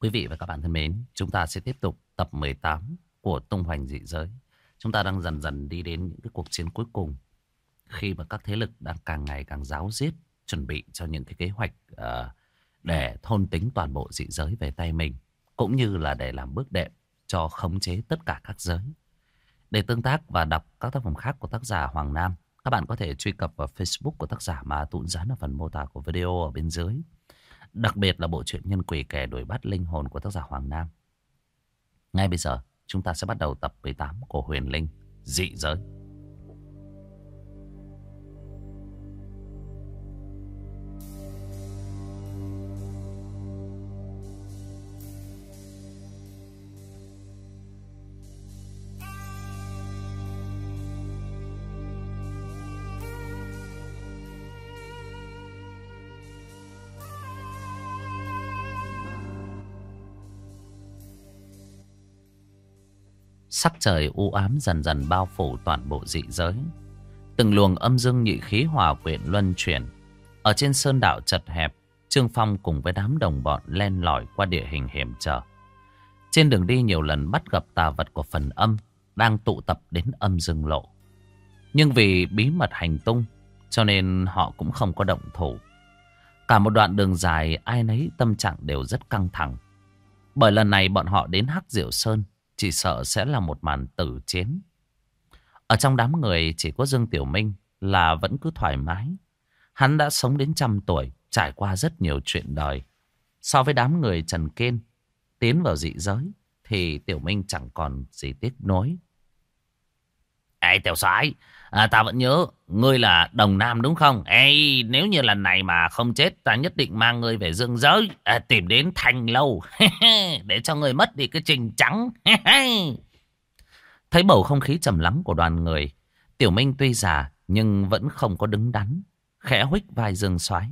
Quý vị và các bạn thân mến, chúng ta sẽ tiếp tục tập 18 của Tung Hoành Dị Giới. Chúng ta đang dần dần đi đến những cái cuộc chiến cuối cùng. Khi mà các thế lực đang càng ngày càng giáo diết chuẩn bị cho những cái kế hoạch uh, để thôn tính toàn bộ dị giới về tay mình. Cũng như là để làm bước đệm cho khống chế tất cả các giới. Để tương tác và đọc các tác phẩm khác của tác giả Hoàng Nam, các bạn có thể truy cập vào Facebook của tác giả mà tụn dán ở phần mô tả của video ở bên dưới. Đặc biệt là bộ truyện Nhân Quỷ Kẻ Đuổi Bắt Linh Hồn của tác giả Hoàng Nam. Ngay bây giờ, chúng ta sẽ bắt đầu tập 18 của Huyền Linh, Dị Giới. Trời u ám dần dần bao phủ toàn bộ dị giới. Từng luồng âm dương nhị khí hòa quyện luân chuyển. Ở trên sơn đạo chật hẹp, Trương Phong cùng với đám đồng bọn len lỏi qua địa hình hiểm trở. Trên đường đi nhiều lần bắt gặp tà vật của phần âm đang tụ tập đến âm dương lộ. Nhưng vì bí mật hành tung cho nên họ cũng không có động thủ. Cả một đoạn đường dài ai nấy tâm trạng đều rất căng thẳng. Bởi lần này bọn họ đến Hắc Diệu Sơn chỉ sợ sẽ là một màn tử chiến. Ở trong đám người chỉ có Dương Tiểu Minh là vẫn cứ thoải mái. Hắn đã sống đến trăm tuổi, trải qua rất nhiều chuyện đời. So với đám người Trần Kiên tiến vào dị giới thì Tiểu Minh chẳng còn gì tiếc nối. Ê Tiểu Soái, à, ta vẫn nhớ ngươi là Đồng Nam đúng không? Ê, nếu như lần này mà không chết ta nhất định mang ngươi về dương giới, à, tìm đến thành lâu để cho ngươi mất đi cái trình trắng. Thấy bầu không khí trầm lắng của đoàn người, Tiểu Minh tuy già nhưng vẫn không có đứng đắn, khẽ huých vai Dương Soái.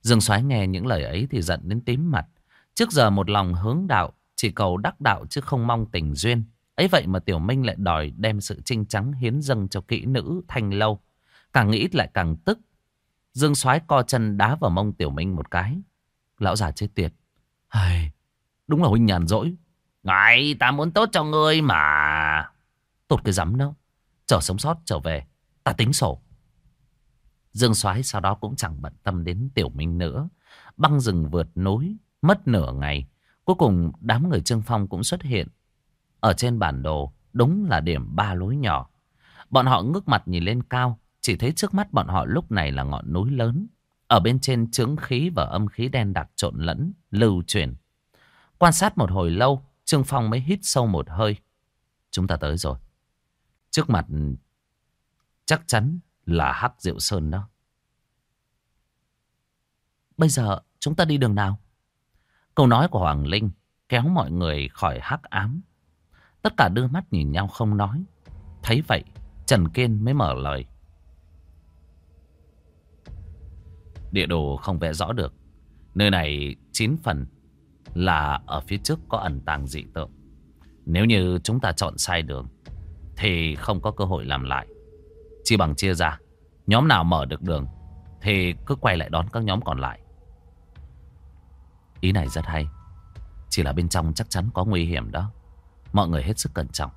Dương Soái nghe những lời ấy thì giận đến tím mặt. Trước giờ một lòng hướng đạo, chỉ cầu đắc đạo chứ không mong tình duyên. Ấy vậy mà Tiểu Minh lại đòi đem sự trinh trắng hiến dâng cho kỹ nữ thanh lâu. Càng nghĩ lại càng tức. Dương Soái co chân đá vào mông Tiểu Minh một cái. Lão già chết tiệt. Ai, đúng là huynh nhàn rỗi. Ngài, ta muốn tốt cho ngươi mà. Tốt cái rắm đâu. Chờ sống sót trở về. Ta tính sổ. Dương Soái sau đó cũng chẳng bận tâm đến Tiểu Minh nữa. Băng rừng vượt núi. Mất nửa ngày. Cuối cùng đám người Trương Phong cũng xuất hiện. Ở trên bản đồ đúng là điểm ba lối nhỏ. Bọn họ ngước mặt nhìn lên cao. Chỉ thấy trước mắt bọn họ lúc này là ngọn núi lớn. Ở bên trên trướng khí và âm khí đen đặc trộn lẫn, lưu chuyển. Quan sát một hồi lâu, Trương Phong mới hít sâu một hơi. Chúng ta tới rồi. Trước mặt chắc chắn là Hắc Diệu Sơn đó. Bây giờ chúng ta đi đường nào? Câu nói của Hoàng Linh kéo mọi người khỏi hắc ám. Tất cả đưa mắt nhìn nhau không nói. Thấy vậy, Trần Kiên mới mở lời. Địa đồ không vẽ rõ được. Nơi này chín phần là ở phía trước có ẩn tàng dị tượng. Nếu như chúng ta chọn sai đường, thì không có cơ hội làm lại. Chỉ bằng chia ra, nhóm nào mở được đường, thì cứ quay lại đón các nhóm còn lại. Ý này rất hay. Chỉ là bên trong chắc chắn có nguy hiểm đó. Mọi người hết sức cẩn trọng.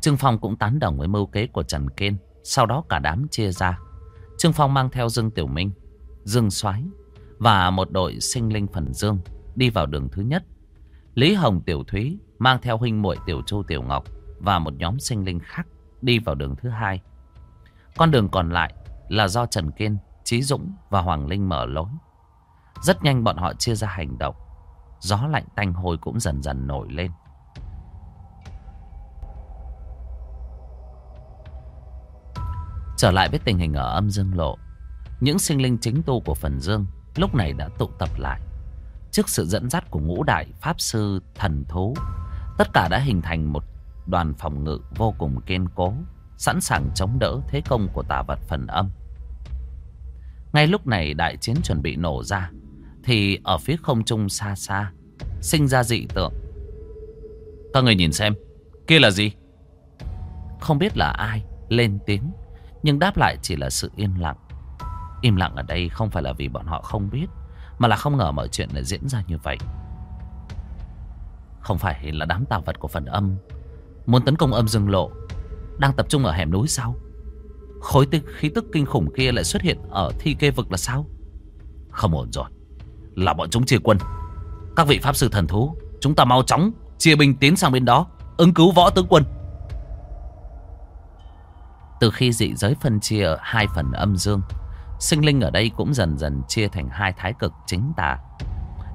Trương Phong cũng tán đồng với mưu kế của Trần Kiên. Sau đó cả đám chia ra. Trương Phong mang theo Dương Tiểu Minh, Dương Soái và một đội sinh linh phần Dương đi vào đường thứ nhất. Lý Hồng Tiểu Thúy mang theo huynh muội Tiểu Châu Tiểu Ngọc và một nhóm sinh linh khác đi vào đường thứ hai. Con đường còn lại là do Trần Kiên, Trí Dũng và Hoàng Linh mở lối. Rất nhanh bọn họ chia ra hành động. Gió lạnh tanh hôi cũng dần dần nổi lên. Trở lại với tình hình ở âm dương lộ. Những sinh linh chính tu của phần dương Lúc này đã tụ tập lại. Trước sự dẫn dắt của ngũ đại, Pháp sư, thần thú, Tất cả đã hình thành một đoàn phòng ngự vô cùng kiên cố, Sẵn sàng chống đỡ thế công của tà vật phần âm. Ngay lúc này đại chiến chuẩn bị nổ ra, Thì ở phía không trung xa xa, Sinh ra dị tượng. Các người nhìn xem, Kia là gì? Không biết là ai, lên tiếng. Nhưng đáp lại chỉ là sự im lặng. Im lặng ở đây không phải là vì bọn họ không biết, Mà là không ngờ mọi chuyện lại diễn ra như vậy. Không phải là đám tà vật của phần âm. Muốn tấn công âm dương lộ, Đang tập trung ở hẻm núi sao? Khối tức khí tức kinh khủng kia lại xuất hiện Ở thi kê vực là sao? Không ổn rồi. Là bọn chúng chia quân. Các vị pháp sư thần thú, Chúng ta mau chóng chia binh tiến sang bên đó, Ứng cứu võ tướng quân. Từ khi dị giới phân chia hai phần âm dương, Sinh linh ở đây cũng dần dần chia thành hai thái cực chính tà.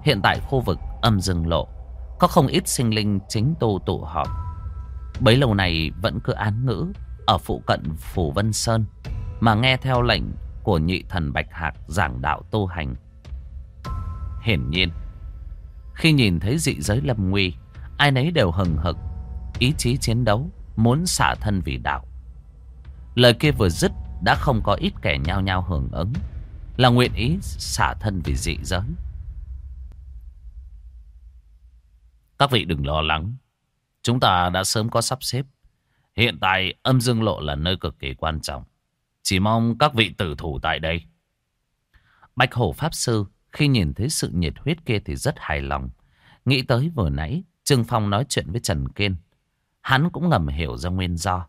Hiện tại khu vực âm dương lộ, Có không ít sinh linh chính tu tụ họp. Bấy lâu này vẫn cứ án ngữ Ở phụ cận Phủ Vân Sơn, Mà nghe theo lệnh của nhị thần Bạch Hạc giảng đạo tu hành. Hiển nhiên, Khi nhìn thấy dị giới lâm nguy, Ai nấy đều hừng hực, Ý chí chiến đấu, Muốn xả thân vì đạo. Lời kia vừa dứt, Đã không có ít kẻ nhao nhao hưởng ứng. Là nguyện ý xả thân vì dị giới. Các vị đừng lo lắng. Chúng ta đã sớm có sắp xếp. Hiện tại âm dương lộ là nơi cực kỳ quan trọng. Chỉ mong các vị tử thủ tại đây. Bạch Hổ Pháp Sư Khi nhìn thấy sự nhiệt huyết kia thì rất hài lòng. Nghĩ tới vừa nãy, Trương Phong nói chuyện với Trần Kiên. Hắn cũng ngầm hiểu ra nguyên do.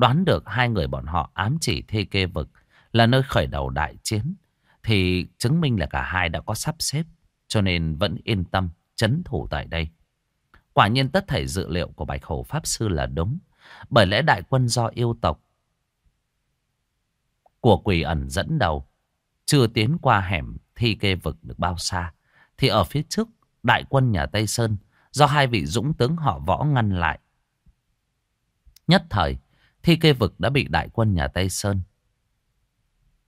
Đoán được hai người bọn họ ám chỉ thê kê vực là nơi khởi đầu đại chiến. Thì chứng minh là cả hai đã có sắp xếp. Cho nên vẫn yên tâm chấn thủ tại đây. Quả nhiên tất thảy dự liệu của Bạch Hổ Pháp Sư là đúng. Bởi lẽ đại quân do yêu tộc của quỷ ẩn dẫn đầu. Chưa tiến qua hẻm thi kê vực được bao xa. Thì ở phía trước đại quân nhà Tây Sơn do hai vị dũng tướng họ võ ngăn lại. Nhất thời, thi kê vực đã bị đại quân nhà Tây Sơn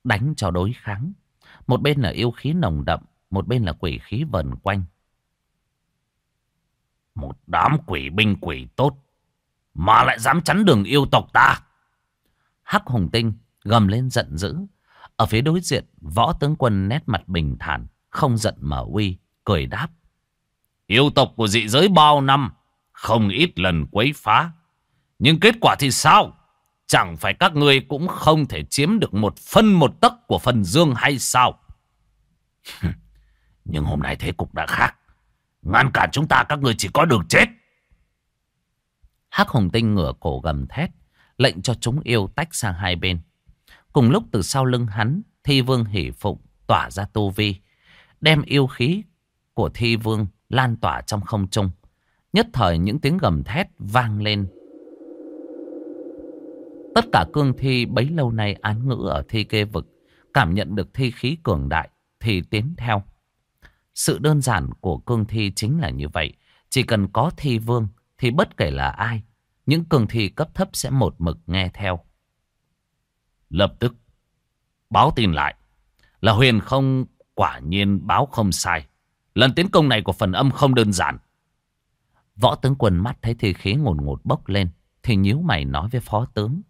đánh cho đối kháng. Một bên là yêu khí nồng đậm, một bên là quỷ khí vần quanh. Một đám quỷ binh quỷ tốt, mà lại dám chắn đường yêu tộc ta. Hắc Hùng Tinh gầm lên giận dữ. Ở phía đối diện, võ tướng quân nét mặt bình thản, không giận mở uy, cười đáp. Yêu tộc của dị giới bao năm Không ít lần quấy phá Nhưng kết quả thì sao Chẳng phải các ngươi cũng không thể chiếm được một phân một tấc của phần dương hay sao Nhưng hôm nay thế cục đã khác Ngăn cản chúng ta, các ngươi chỉ có đường chết Hắc Hồng Tinh ngửa cổ gầm thét, Lệnh cho chúng yêu tách sang hai bên Cùng lúc từ sau lưng hắn, Thi vương hỷ phụng tỏa ra tu vi, Đem yêu khí của thi vương lan tỏa trong không trung. Nhất thời những tiếng gầm thét vang lên. Tất cả cương thi bấy lâu nay án ngữ ở thi kê vực, cảm nhận được thi khí cường đại thì tiến theo. Sự đơn giản của cương thi chính là như vậy. Chỉ cần có thi vương thì bất kể là ai, những cương thi cấp thấp sẽ một mực nghe theo. Lập tức, báo tin lại là huyền không quả nhiên báo không sai. Lần tiến công này của phần âm không đơn giản. Võ tướng quân mắt thấy thi khí ngồn ngột bốc lên. Thì nhíu mày nói với phó tướng.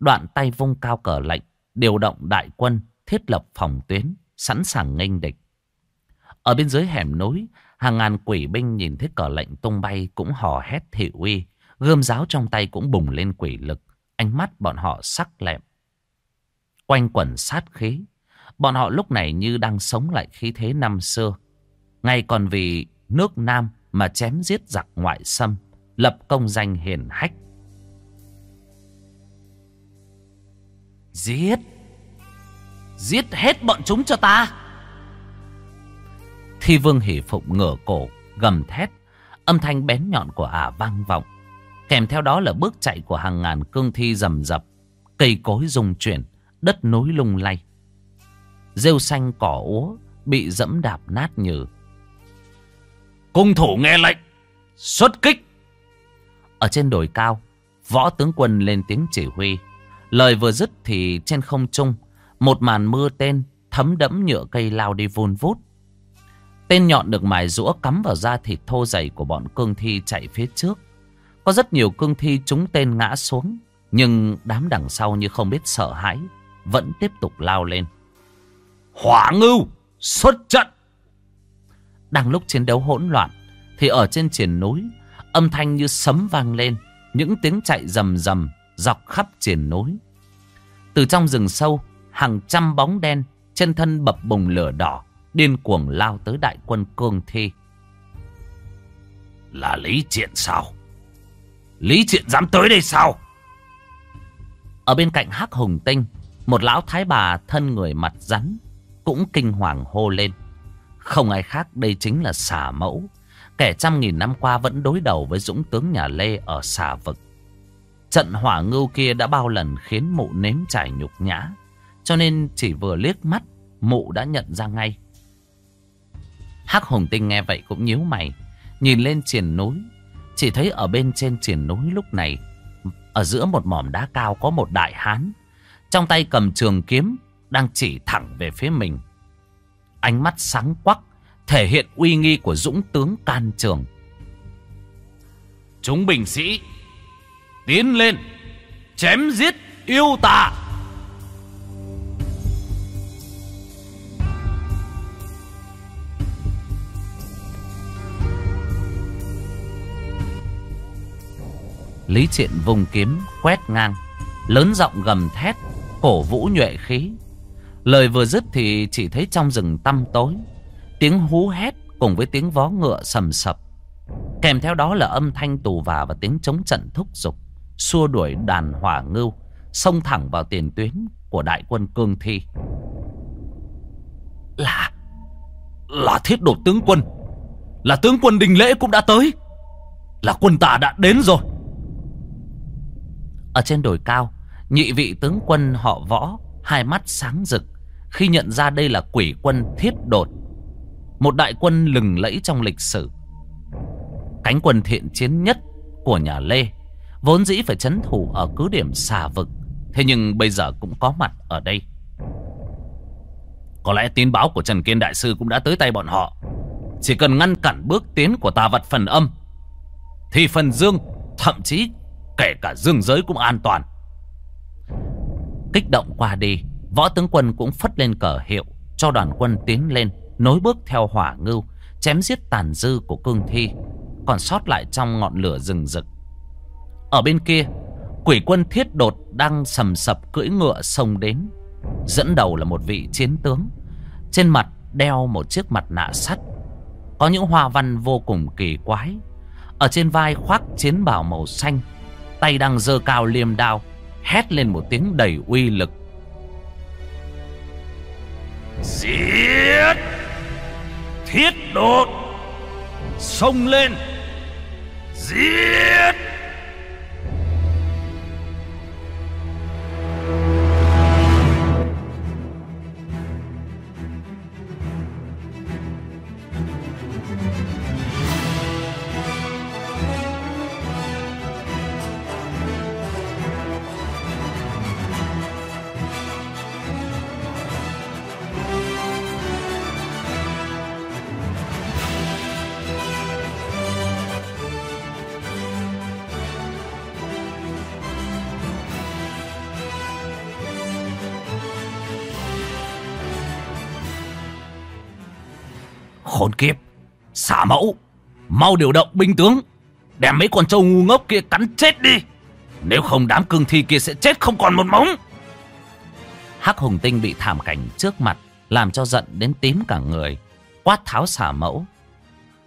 Đoạn tay vung cao cờ lệnh. Điều động đại quân thiết lập phòng tuyến. Sẵn sàng nghênh địch. Ở bên dưới hẻm núi. Hàng ngàn quỷ binh nhìn thấy cờ lệnh tung bay cũng hò hét thị uy. Gươm giáo trong tay cũng bùng lên quỷ lực. Ánh mắt bọn họ sắc lẹm. Quanh quẩn sát khí. Bọn họ lúc này như đang sống lại khí thế năm xưa. Ngay còn vì nước Nam mà chém giết giặc ngoại xâm, lập công danh hiền hách. Giết! Giết hết bọn chúng cho ta! Thi vương hỷ phụng ngửa cổ, gầm thét, âm thanh bén nhọn của ả vang vọng. Kèm theo đó là bước chạy của hàng ngàn cương thi rầm rập, cây cối rung chuyển, đất núi lung lay. Rêu xanh cỏ úa bị dẫm đạp nát nhừ. Cung thủ nghe lệnh. Xuất kích. Ở trên đồi cao, võ tướng quân lên tiếng chỉ huy. Lời vừa dứt thì trên không trung, một màn mưa tên thấm đẫm nhựa cây lao đi vun vút. Tên nhọn được mài rũa cắm vào da thịt thô dày của bọn cương thi chạy phía trước. Có rất nhiều cương thi trúng tên ngã xuống, nhưng đám đằng sau như không biết sợ hãi, vẫn tiếp tục lao lên. Hỏa ngưu, xuất trận! Đang lúc chiến đấu hỗn loạn Thì ở trên triển núi Âm thanh như sấm vang lên Những tiếng chạy rầm rầm Dọc khắp triển núi. Từ trong rừng sâu Hàng trăm bóng đen Trên thân bập bùng lửa đỏ Điên cuồng lao tới đại quân cương thi. Là Lý Triện sao? Lý Triện dám tới đây sao? Ở bên cạnh hắc hùng tinh Một lão thái bà thân người mặt rắn Cũng kinh hoàng hô lên. Không ai khác đây chính là xà mẫu. Kẻ trăm nghìn năm qua vẫn đối đầu với dũng tướng nhà Lê ở xà vực Trận hỏa ngưu kia đã bao lần khiến mụ nếm trải nhục nhã, Cho nên chỉ vừa liếc mắt, Mụ đã nhận ra ngay. Hắc hùng tinh nghe vậy cũng nhíu mày, Nhìn lên triển núi. Chỉ thấy ở bên trên triển núi lúc này, Ở giữa một mỏm đá cao có một đại hán, Trong tay cầm trường kiếm, Đang chỉ thẳng về phía mình. Ánh mắt sáng quắc, Thể hiện uy nghi của dũng tướng can trường. Chúng bình sĩ Tiến lên, Chém giết yêu tà. Lý Triện vùng kiếm quét ngang, Lớn giọng gầm thét, Cổ vũ nhuệ khí. Lời vừa dứt thì chỉ thấy trong rừng tăm tối, Tiếng hú hét cùng với tiếng vó ngựa sầm sập. Kèm theo đó là âm thanh tù và và tiếng chống trận thúc giục. Xua đuổi đàn hỏa ngưu, Xông thẳng vào tiền tuyến của đại quân cương thi. Là Là thiết đột tướng quân. Là tướng quân đình lễ cũng đã tới. Là quân tà đã đến rồi. Ở trên đồi cao, Nhị vị tướng quân họ võ, Hai mắt sáng rực Khi nhận ra đây là quỷ quân thiết đột. Một đại quân lừng lẫy trong lịch sử. Cánh quân thiện chiến nhất của nhà Lê Vốn dĩ phải chấn thủ ở cứ điểm xà vực. Thế nhưng bây giờ cũng có mặt ở đây. Có lẽ tin báo của Trần Kiên Đại Sư cũng đã tới tay bọn họ. Chỉ cần ngăn cản bước tiến của tà vật phần âm, Thì phần dương, Thậm chí Kể cả dương giới cũng an toàn. Kích động qua đi, Võ tướng quân cũng phất lên cờ hiệu, Cho đoàn quân tiến lên, Nối bước theo hỏa ngưu, Chém giết tàn dư của cương thi, Còn sót lại trong ngọn lửa rừng rực. Ở bên kia, Quỷ quân thiết đột đang sầm sập cưỡi ngựa sông đến. Dẫn đầu là một vị chiến tướng. Trên mặt đeo một chiếc mặt nạ sắt. Có những hoa văn vô cùng kỳ quái. Ở trên vai khoác chiến bào màu xanh, Tay đang giơ cao liềm đao, Hét lên một tiếng đầy uy lực. Giết! Thiết đột! Xông lên! Giết! Khốn kiếp. Xả mẫu, Mau điều động binh tướng, Đem mấy con trâu ngu ngốc kia cắn chết đi. Nếu không đám cương thi kia sẽ chết không còn một móng Hắc hùng tinh bị thảm cảnh trước mặt, Làm cho giận đến tím cả người. Quát tháo xà mẫu.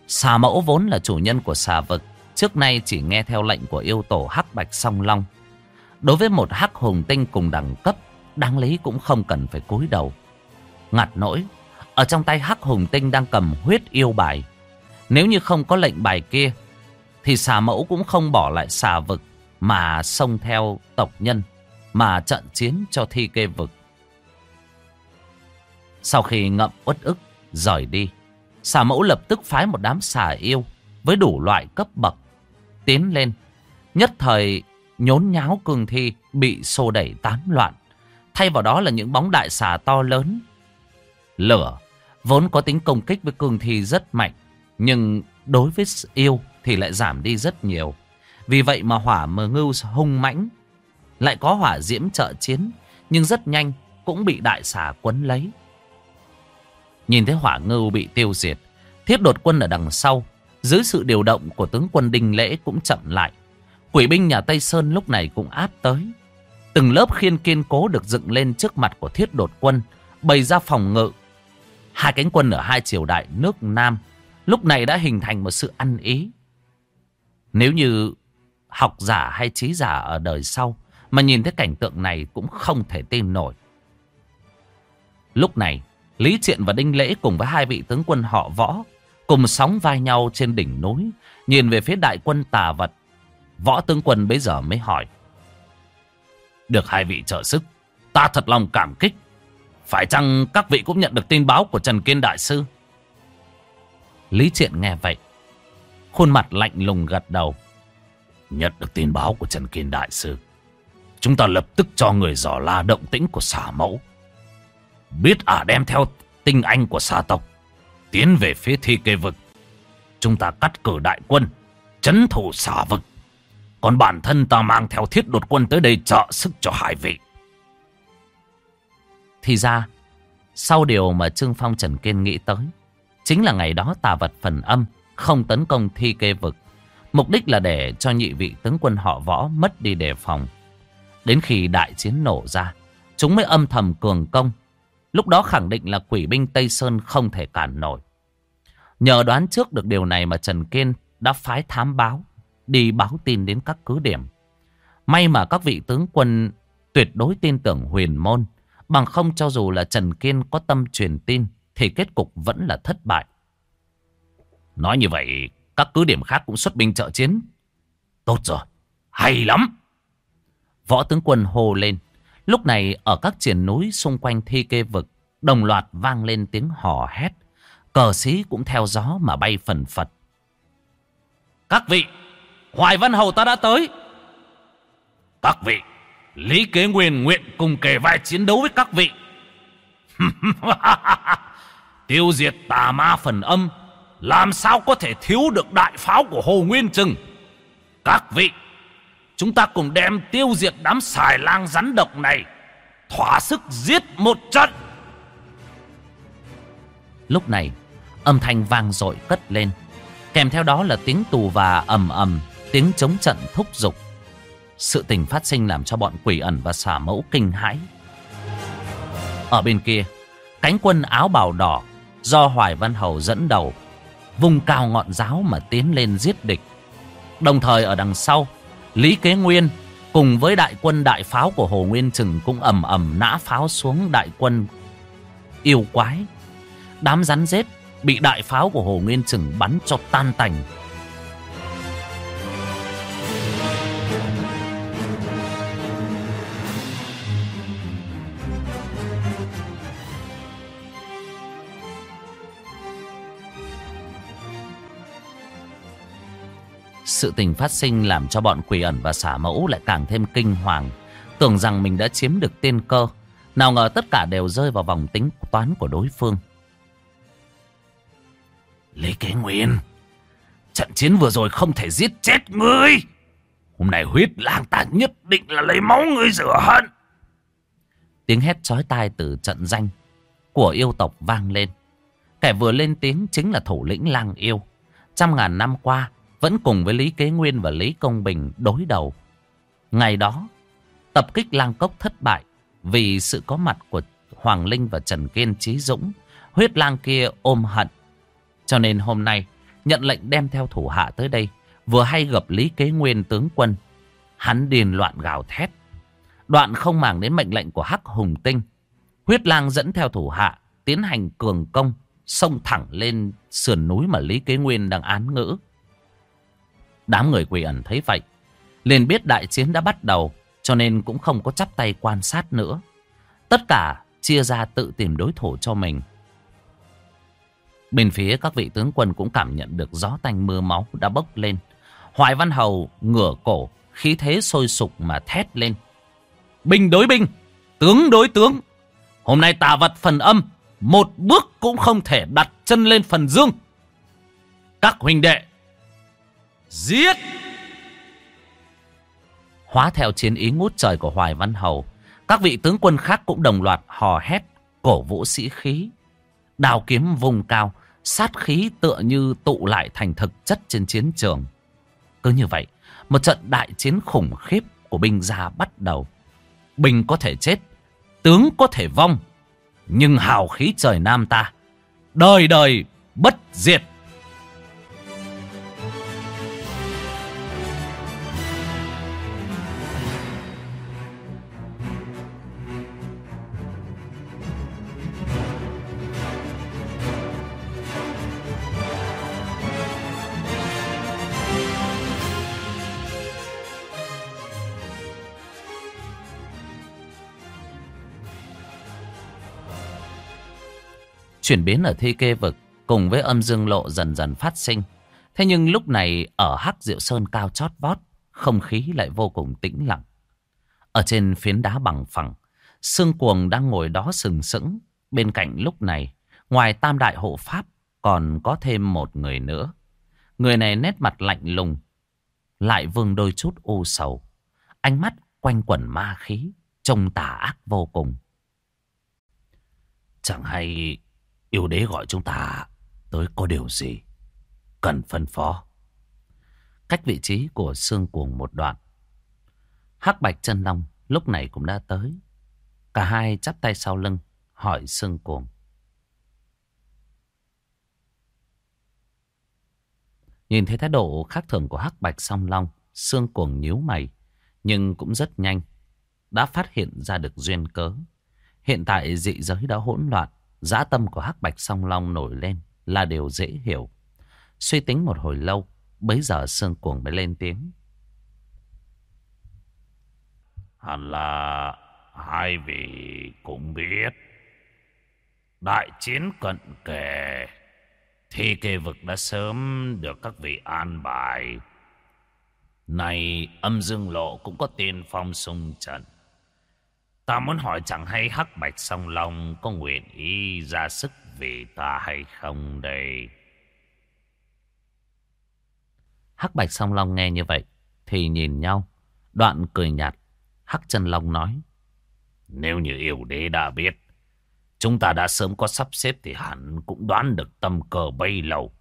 Xà mẫu vốn là chủ nhân của xà vực, Trước nay chỉ nghe theo lệnh của yêu tổ Hắc Bạch Song Long. Đối với một hắc hùng tinh cùng đẳng cấp, Đáng lý cũng không cần phải cúi đầu. Ngặt nỗi ở trong tay Hắc Hùng Tinh đang cầm huyết yêu bài. Nếu như không có lệnh bài kia, thì xà mẫu cũng không bỏ lại xà vực mà xông theo tộc nhân, mà trận chiến cho thi kê vực. Sau khi ngậm uất ức, rời đi, xà mẫu lập tức phái một đám xà yêu với đủ loại cấp bậc, tiến lên. Nhất thời nhốn nháo cương thi bị xô đẩy tán loạn. Thay vào đó là những bóng đại xà to lớn. Lửa Vốn có tính công kích với cương thi rất mạnh, Nhưng đối với yêu thì lại giảm đi rất nhiều. Vì vậy mà hỏa mờ ngưu hung mãnh, Lại có hỏa diễm trợ chiến, Nhưng rất nhanh cũng bị đại xà quấn lấy. Nhìn thấy hỏa ngưu bị tiêu diệt, Thiết đột quân ở đằng sau, Dưới sự điều động của tướng quân Đinh Lễ cũng chậm lại. Quỷ binh nhà Tây Sơn lúc này cũng áp tới. Từng lớp khiên kiên cố được dựng lên trước mặt của thiết đột quân, Bày ra phòng ngự Hai cánh quân ở hai triều đại nước Nam lúc này đã hình thành một sự ăn ý. Nếu như học giả hay trí giả ở đời sau mà nhìn thấy cảnh tượng này cũng không thể tin nổi. Lúc này, Lý Triện và Đinh Lễ cùng với hai vị tướng quân họ võ cùng sóng vai nhau trên đỉnh núi, nhìn về phía đại quân tà vật. Võ tướng quân bây giờ mới hỏi. Được hai vị trợ sức, ta thật lòng cảm kích. Phải chăng các vị cũng nhận được tin báo của Trần Kiên Đại Sư? Lý Triện nghe vậy. Khuôn mặt lạnh lùng gật đầu. Nhận được tin báo của Trần Kiên Đại Sư. Chúng ta lập tức cho người dò la động tĩnh của xà mẫu. Biết ả đem theo tinh anh của xà tộc. Tiến về phía thi kê vực. Chúng ta cắt cử đại quân. Chấn thủ xà vực. Còn bản thân ta mang theo thiết đột quân tới đây trợ sức cho hai vị. Thì ra, sau điều mà Trương Phong Trần Kiên nghĩ tới, chính là ngày đó tà vật phần âm không tấn công thi kê vực. Mục đích là để cho nhị vị tướng quân họ võ mất đi đề phòng. Đến khi đại chiến nổ ra, chúng mới âm thầm cường công. Lúc đó khẳng định là quỷ binh Tây Sơn không thể cản nổi. Nhờ đoán trước được điều này mà Trần Kiên đã phái thám báo, đi báo tin đến các cứ điểm. May mà các vị tướng quân tuyệt đối tin tưởng huyền môn, bằng không cho dù là Trần Kiên có tâm truyền tin, thì kết cục vẫn là thất bại. Nói như vậy, các cứ điểm khác cũng xuất binh trợ chiến. Tốt rồi, hay lắm. Võ tướng quân hô lên. Lúc này ở các triển núi xung quanh thi kê vực, đồng loạt vang lên tiếng hò hét. Cờ sĩ cũng theo gió mà bay phần phật. Các vị, Hoài Văn Hầu ta đã tới. Các vị, Lý Kế Nguyên nguyện cùng kề vai chiến đấu với các vị. Tiêu diệt tà ma phần âm, làm sao có thể thiếu được đại pháo của Hồ Nguyên Trừng. Các vị, Chúng ta cùng đem tiêu diệt đám xài lang rắn độc này Thỏa sức giết một trận Lúc này Âm thanh vang dội cất lên Kèm theo đó là tiếng tù và ầm ầm Tiếng chống trận thúc giục sự tình phát sinh làm cho bọn quỷ ẩn và xả mẫu kinh hãi Ở bên kia, Cánh quân áo bào đỏ Do Hoài Văn Hầu dẫn đầu, Vùng cao ngọn giáo mà tiến lên giết địch Đồng thời ở đằng sau, Lý Kế Nguyên cùng với đại quân đại pháo của Hồ Nguyên Trừng cũng ầm ầm nã pháo xuống đại quân yêu quái. Đám rắn rết bị đại pháo của Hồ Nguyên Trừng bắn cho tan tành. Sự tình phát sinh làm cho bọn quỷ ẩn và xả mẫu lại càng thêm kinh hoàng. Tưởng rằng mình đã chiếm được tiên cơ. Nào ngờ tất cả đều rơi vào vòng tính toán của đối phương. Lý Kế Nguyên, trận chiến vừa rồi không thể giết chết ngươi. Hôm nay huyết lang ta nhất định là lấy máu ngươi rửa hận. Tiếng hét chói tai từ trận danh của yêu tộc vang lên. Kẻ vừa lên tiếng chính là thủ lĩnh lang yêu. Trăm ngàn năm qua, vẫn cùng với Lý Kế Nguyên và Lý Công Bình đối đầu. Ngày đó, tập kích lang cốc thất bại vì sự có mặt của Hoàng Linh và Trần Kiên Trí Dũng. Huyết lang kia ôm hận. Cho nên hôm nay, nhận lệnh đem theo thủ hạ tới đây, vừa hay gặp Lý Kế Nguyên tướng quân. Hắn điền loạn gào thét. Đoạn không màng đến mệnh lệnh của Hắc Hùng Tinh. Huyết lang dẫn theo thủ hạ, tiến hành cường công, xông thẳng lên sườn núi mà Lý Kế Nguyên đang án ngữ. Đám người quỷ ẩn thấy vậy. liền biết đại chiến đã bắt đầu. Cho nên cũng không có chắp tay quan sát nữa. Tất cả chia ra tự tìm đối thủ cho mình. Bên phía các vị tướng quân cũng cảm nhận được gió tanh mưa máu đã bốc lên. Hoài Văn Hầu ngửa cổ, khí thế sôi sục mà thét lên. Binh đối binh, tướng đối tướng. Hôm nay tà vật phần âm, một bước cũng không thể đặt chân lên phần dương. Các huynh đệ, Giết! Hóa theo chiến ý ngút trời của Hoài Văn Hầu, các vị tướng quân khác cũng đồng loạt hò hét, cổ vũ sĩ khí. Đào kiếm vùng cao, sát khí tựa như tụ lại thành thực chất trên chiến trường. Cứ như vậy, một trận đại chiến khủng khiếp của binh gia bắt đầu. Binh có thể chết, tướng có thể vong, nhưng hào khí trời Nam ta đời đời bất diệt. Chuyển biến ở thi kê vực cùng với âm dương lộ dần dần phát sinh. Thế nhưng lúc này ở Hắc Diệu Sơn cao chót vót, không khí lại vô cùng tĩnh lặng. Ở trên phiến đá bằng phẳng, Sương Cuồng đang ngồi đó sừng sững. Bên cạnh lúc này, ngoài tam đại hộ pháp, còn có thêm một người nữa. Người này nét mặt lạnh lùng, lại vương đôi chút u sầu. Ánh mắt quanh quẩn ma khí, trông tà ác vô cùng. Chẳng hay Yêu đế gọi chúng ta tới có điều gì cần phân phó. Cách vị trí của xương cuồng một đoạn. hắc bạch chân long lúc này cũng đã tới. Cả hai chắp tay sau lưng hỏi xương cuồng. Nhìn thấy thái độ khác thường của hắc bạch song long, xương cuồng nhíu mày, nhưng cũng rất nhanh. Đã phát hiện ra được duyên cớ. Hiện tại dị giới đã hỗn loạn, Giá tâm của hắc bạch song long nổi lên là điều dễ hiểu. Suy tính một hồi lâu, bấy giờ Sương Cuồng mới lên tiếng. Hẳn là hai vị cũng biết. Đại chiến cận kề, thì kê vực đã sớm được các vị an bài. Này âm dương lộ cũng có tiên phong sung trận. Ta muốn hỏi chẳng hay hắc bạch song long có nguyện ý ra sức vì ta hay không đây? Hắc bạch song long nghe như vậy thì nhìn nhau. Đoạn cười nhạt. Hắc chân long nói. Nếu như yêu đế đã biết. Chúng ta đã sớm có sắp xếp thì hẳn cũng đoán được tâm cờ bấy lâu.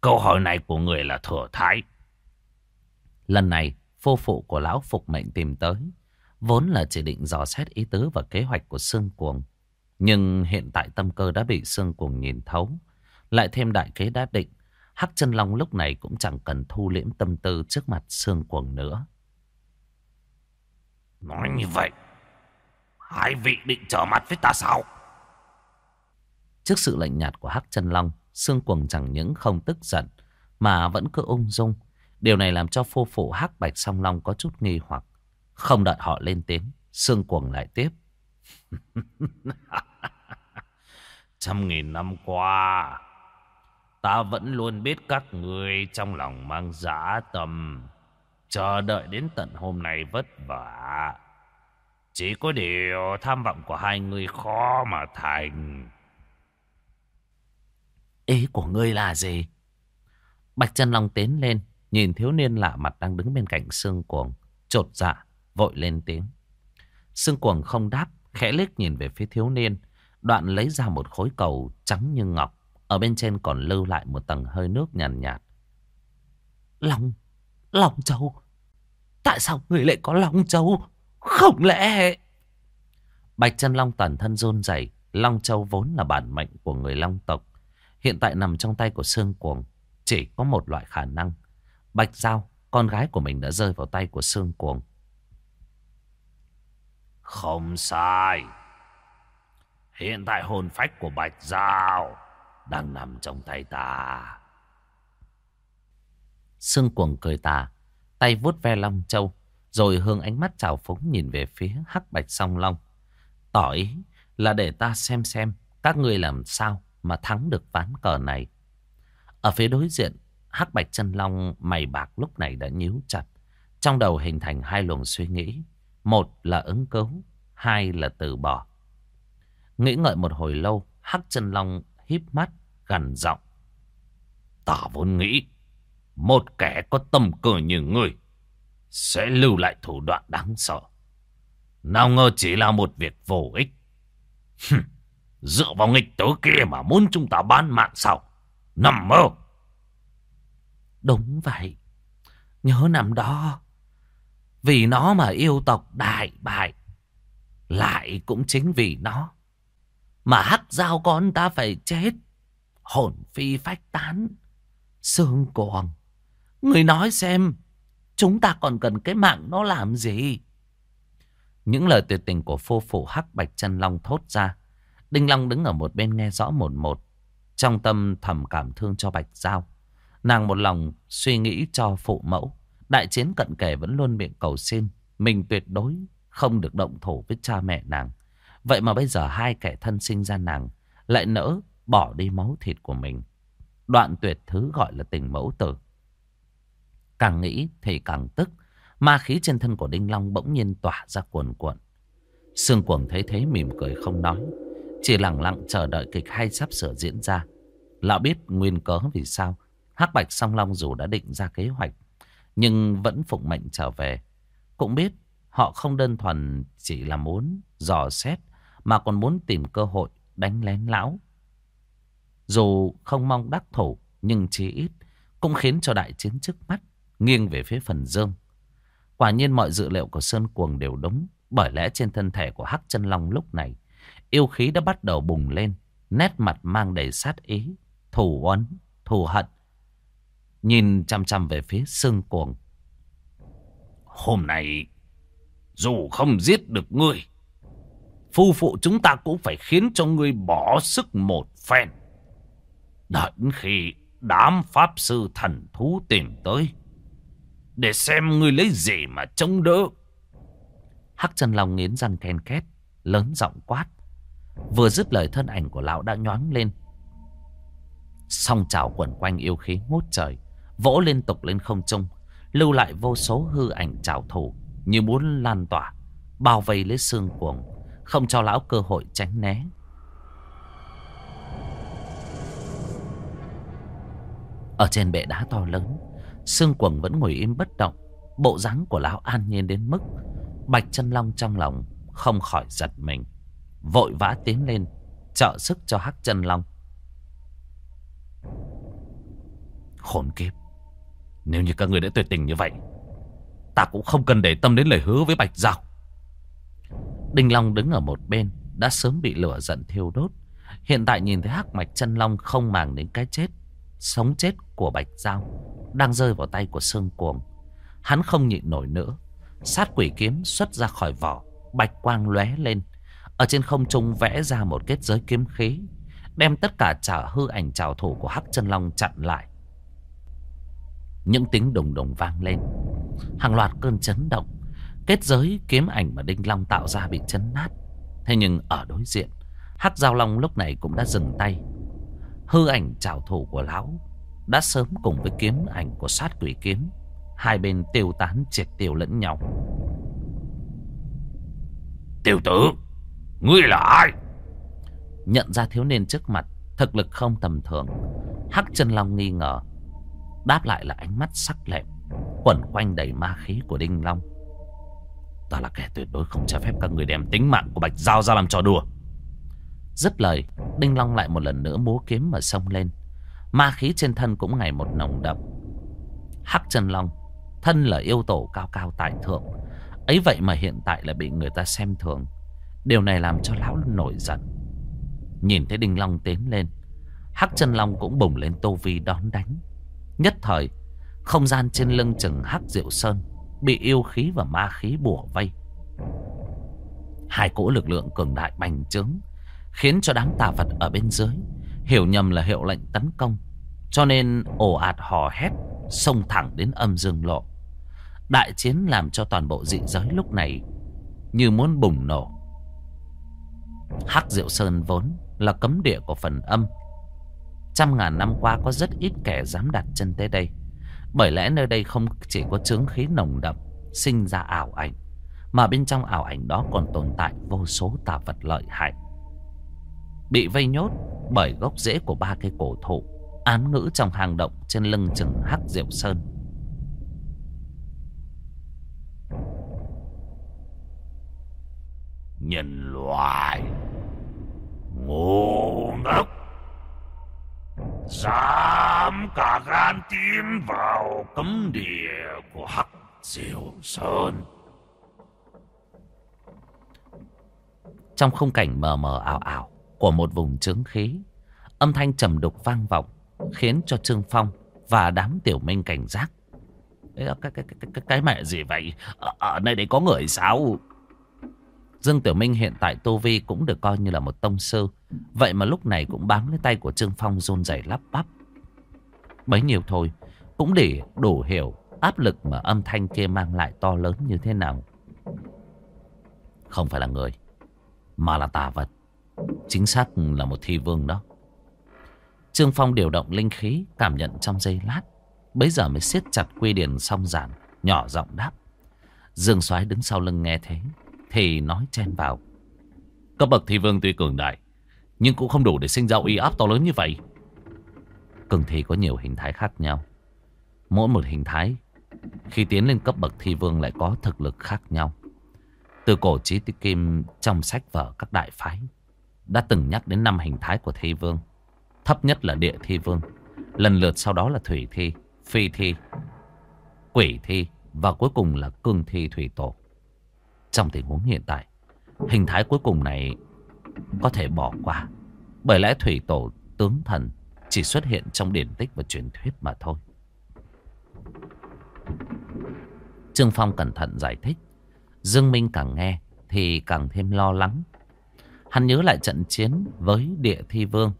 Câu hỏi này của người là thừa thái. Lần này, phu phụ của lão phục mệnh tìm tới. Vốn là chỉ định dò xét ý tứ và kế hoạch của Sương Cuồng. Nhưng hiện tại tâm cơ đã bị Sương Cuồng nhìn thấu. Lại thêm đại kế đã định. Hắc chân Long lúc này cũng chẳng cần thu liễm tâm tư trước mặt Sương Cuồng nữa. Nói như vậy, hai vị định trở mặt với ta sao? Trước sự lạnh nhạt của Hắc chân Long, Sương Cuồng chẳng những không tức giận, mà vẫn cứ ung dung. Điều này làm cho phu phụ Hắc Bạch Song Long có chút nghi hoặc. Không đợi họ lên tiếng, Sương Cuồng lại tiếp. Trăm nghìn năm qua, ta vẫn luôn biết các người trong lòng mang giá tầm. chờ đợi đến tận hôm nay vất vả. Chỉ có điều tham vọng của hai người khó mà thành. Ý của ngươi là gì? Bạch chân Long tiến lên, nhìn thiếu niên lạ mặt đang đứng bên cạnh Sương Cuồng, trột dạ vội lên tiếng. Sương cuồng không đáp, khẽ liếc nhìn về phía thiếu niên. Đoạn lấy ra một khối cầu trắng như ngọc. Ở bên trên còn lưu lại một tầng hơi nước nhàn nhạt, nhạt. Long, Long Châu. Tại sao người lại có Long Châu? Không lẽ... Bạch chân Long toàn thân rôn rẩy Long Châu vốn là bản mệnh của người Long tộc. Hiện tại nằm trong tay của Sương Cuồng. Chỉ có một loại khả năng. Bạch Giao, con gái của mình đã rơi vào tay của Sương Cuồng. Không sai. Hiện tại hồn phách của Bạch Giao đang nằm trong tay ta. Sương cuồng cười tà, tay vuốt ve Long Châu, rồi hướng ánh mắt trào phúng nhìn về phía hắc bạch song long. Tỏ ý là để ta xem xem các ngươi làm sao mà thắng được ván cờ này. Ở phía đối diện, hắc bạch chân long mày bạc lúc này đã nhíu chặt. Trong đầu hình thành hai luồng suy nghĩ. Một là ứng cứu, hai là từ bỏ. Nghĩ ngợi một hồi lâu, Hắc chân Long híp mắt, gằn giọng. Ta vốn nghĩ, một kẻ có tâm cơ như ngươi sẽ lưu lại thủ đoạn đáng sợ. Nào ngờ chỉ là một việc vô ích. Dựa vào nghịch tớ kia mà muốn chúng ta bán mạng sao? Nằm mơ. Đúng vậy. Nhớ năm đó, vì nó mà yêu tộc đại bại. Lại cũng chính vì nó. Mà hắc giao con ta phải chết. hồn phi phách tán. Sương còn người nói xem, chúng ta còn cần cái mạng nó làm gì? Những lời tuyệt tình của phu phụ hắc bạch chân long thốt ra. Đinh Long đứng ở một bên nghe rõ một một. Trong tâm thầm cảm thương cho Bạch Giao. Nàng một lòng suy nghĩ cho phụ mẫu. Đại chiến cận kề vẫn luôn miệng cầu xin. Mình tuyệt đối không được động thủ với cha mẹ nàng. Vậy mà bây giờ hai kẻ thân sinh ra nàng lại nỡ bỏ đi máu thịt của mình. Đoạn tuyệt thứ gọi là tình mẫu tử. Càng nghĩ thì càng tức. Ma khí trên thân của Đinh Long bỗng nhiên tỏa ra cuồn cuộn. Sương cuồng thấy thế mỉm cười không nói. Chỉ lặng lặng chờ đợi kịch hay sắp sửa diễn ra. Lão biết nguyên cớ vì sao. hắc Bạch Song Long dù đã định ra kế hoạch. Nhưng vẫn phụng mệnh trở về. Cũng biết họ không đơn thuần chỉ là muốn dò xét. Mà còn muốn tìm cơ hội đánh lén lão. Dù không mong đắc thủ. Nhưng chỉ ít cũng khiến cho đại chiến trước mắt nghiêng về phía phần dương. Quả nhiên mọi dự liệu của Sơn Cuồng đều đúng. Bởi lẽ trên thân thể của Hắc chân Long lúc này, yêu khí đã bắt đầu bùng lên. Nét mặt mang đầy sát ý, thù oán, thù hận. Nhìn chăm chăm về phía Sơn Cuồng. Hôm nay, dù không giết được ngươi, phu phụ chúng ta cũng phải khiến cho ngươi bỏ sức một phen. Đợi khi đám pháp sư thần thú tìm tới để xem ngươi lấy gì mà chống đỡ. Hắc chân long nghiến răng ken két, lớn giọng quát. Vừa dứt lời thân ảnh của lão đã nhoáng lên. Song trào quẩn quanh yêu khí ngút trời, vỗ liên tục lên không trung, lưu lại vô số hư ảnh trào thủ như muốn lan tỏa, bao vây lấy xương cuồng, không cho lão cơ hội tránh né. Ở trên bệ đá to lớn, Sương cuồng vẫn ngồi im bất động Bộ dáng của lão an nhiên đến mức Bạch chân long trong lòng Không khỏi giật mình Vội vã tiến lên Trợ sức cho hắc chân long Khốn kiếp nếu như các người đã tuyệt tình như vậy Ta cũng không cần để tâm đến lời hứa với Bạch Giao Đinh Long đứng ở một bên Đã sớm bị lửa giận thiêu đốt Hiện tại nhìn thấy hắc mạch chân long không màng đến cái chết Sống chết của Bạch Giao đang rơi vào tay của Sương Cuồng. Hắn không nhịn nổi nữa. Sát quỷ kiếm xuất ra khỏi vỏ, bạch quang lóe lên. Ở trên không trung vẽ ra một kết giới kiếm khí, đem tất cả trả hư ảnh trào thủ của Hắc Chân Long chặn lại. Những tiếng đùng đùng vang lên, hàng loạt cơn chấn động, kết giới kiếm ảnh mà Đinh Long tạo ra bị chấn nát. Thế nhưng ở đối diện, Hắc Giao Long lúc này cũng đã dừng tay. Hư ảnh trào thủ của lão đã sớm cùng với kiếm ảnh của sát quỷ kiếm hai bên tiêu tán triệt tiêu lẫn nhau tiểu tử ngươi là ai nhận ra thiếu niên trước mặt thực lực không tầm thường hắc chân long nghi ngờ đáp lại là ánh mắt sắc lẹm, quẩn quanh đầy ma khí của đinh long. Ta là kẻ tuyệt đối không cho phép các người đem tính mạng của bạch giao ra làm trò đùa. Dứt lời, đinh long lại một lần nữa múa kiếm mà xông lên. Ma khí trên thân cũng ngày một nồng đậm. Hắc chân long, Thân là yêu tổ cao cao tại thượng, Ấy vậy mà hiện tại lại bị người ta xem thường. Điều này làm cho lão nổi giận. Nhìn thấy Đinh Long tiến lên, Hắc chân long cũng bùng lên tô vi đón đánh. Nhất thời, Không gian trên lưng chừng Hắc Diệu Sơn Bị yêu khí và ma khí bủa vây. Hai cỗ lực lượng cường đại bành trướng Khiến cho đám tà vật ở bên dưới Hiểu nhầm là hiệu lệnh tấn công, Cho nên ồ ạt hò hét Xông thẳng đến âm dương lộ. Đại chiến làm cho toàn bộ dị giới lúc này Như muốn bùng nổ. Hắc Diệu Sơn vốn là cấm địa của phần âm Trăm ngàn năm qua có rất ít kẻ dám đặt chân tới đây. Bởi lẽ nơi đây không chỉ có chướng khí nồng đậm, Sinh ra ảo ảnh, Mà bên trong ảo ảnh đó còn tồn tại vô số tà vật lợi hại. Bị vây nhốt bởi gốc rễ của ba cây cổ thụ, án ngữ trong hang động trên lưng chừng hắc diệu sơn. Nhân loại, ngu dám cả gan tiến vào cấm địa của hắc diệu sơn. Trong không cảnh mờ mờ ảo ảo của một vùng trướng khí Âm thanh trầm đục vang vọng Khiến cho Trương Phong và đám tiểu minh cảnh giác. Cái, cái, cái, cái, cái mẹ gì vậy? Ở, ở nơi đấy có người sao? Dương Tiểu Minh hiện tại Tô Vi cũng được coi như là một tông sư. Vậy mà lúc này cũng bám lấy tay của Trương Phong run rẩy lắp bắp. Bấy nhiêu thôi, Cũng để đủ hiểu áp lực mà âm thanh kia mang lại to lớn như thế nào. Không phải là người, Mà là tà vật. Chính xác là một thi vương đó. Trương Phong điều động linh khí, Cảm nhận trong giây lát. Bấy giờ mới siết chặt quy điển song giản, Nhỏ giọng đáp. Dương soái đứng sau lưng nghe thế. Thì nói chen vào. Cấp bậc thi vương tuy cường đại, Nhưng cũng không đủ để sinh ra uy áp to lớn như vậy. Cường thi có nhiều hình thái khác nhau. Mỗi một hình thái, Khi tiến lên cấp bậc thi vương lại có thực lực khác nhau. Từ cổ chí tích kim trong sách vở các đại phái, Đã từng nhắc đến năm hình thái của thi vương. Thấp nhất là địa thi vương, Lần lượt sau đó là thủy thi, Phi thi, Quỷ thi Và cuối cùng là cương thi thủy tổ. Trong tình huống hiện tại. Hình thái cuối cùng này Có thể bỏ qua. Bởi lẽ thủy tổ tướng thần Chỉ xuất hiện trong điển tích và truyền thuyết mà thôi. Trương Phong cẩn thận giải thích. Dương Minh càng nghe Thì càng thêm lo lắng. Hắn nhớ lại trận chiến với địa thi vương.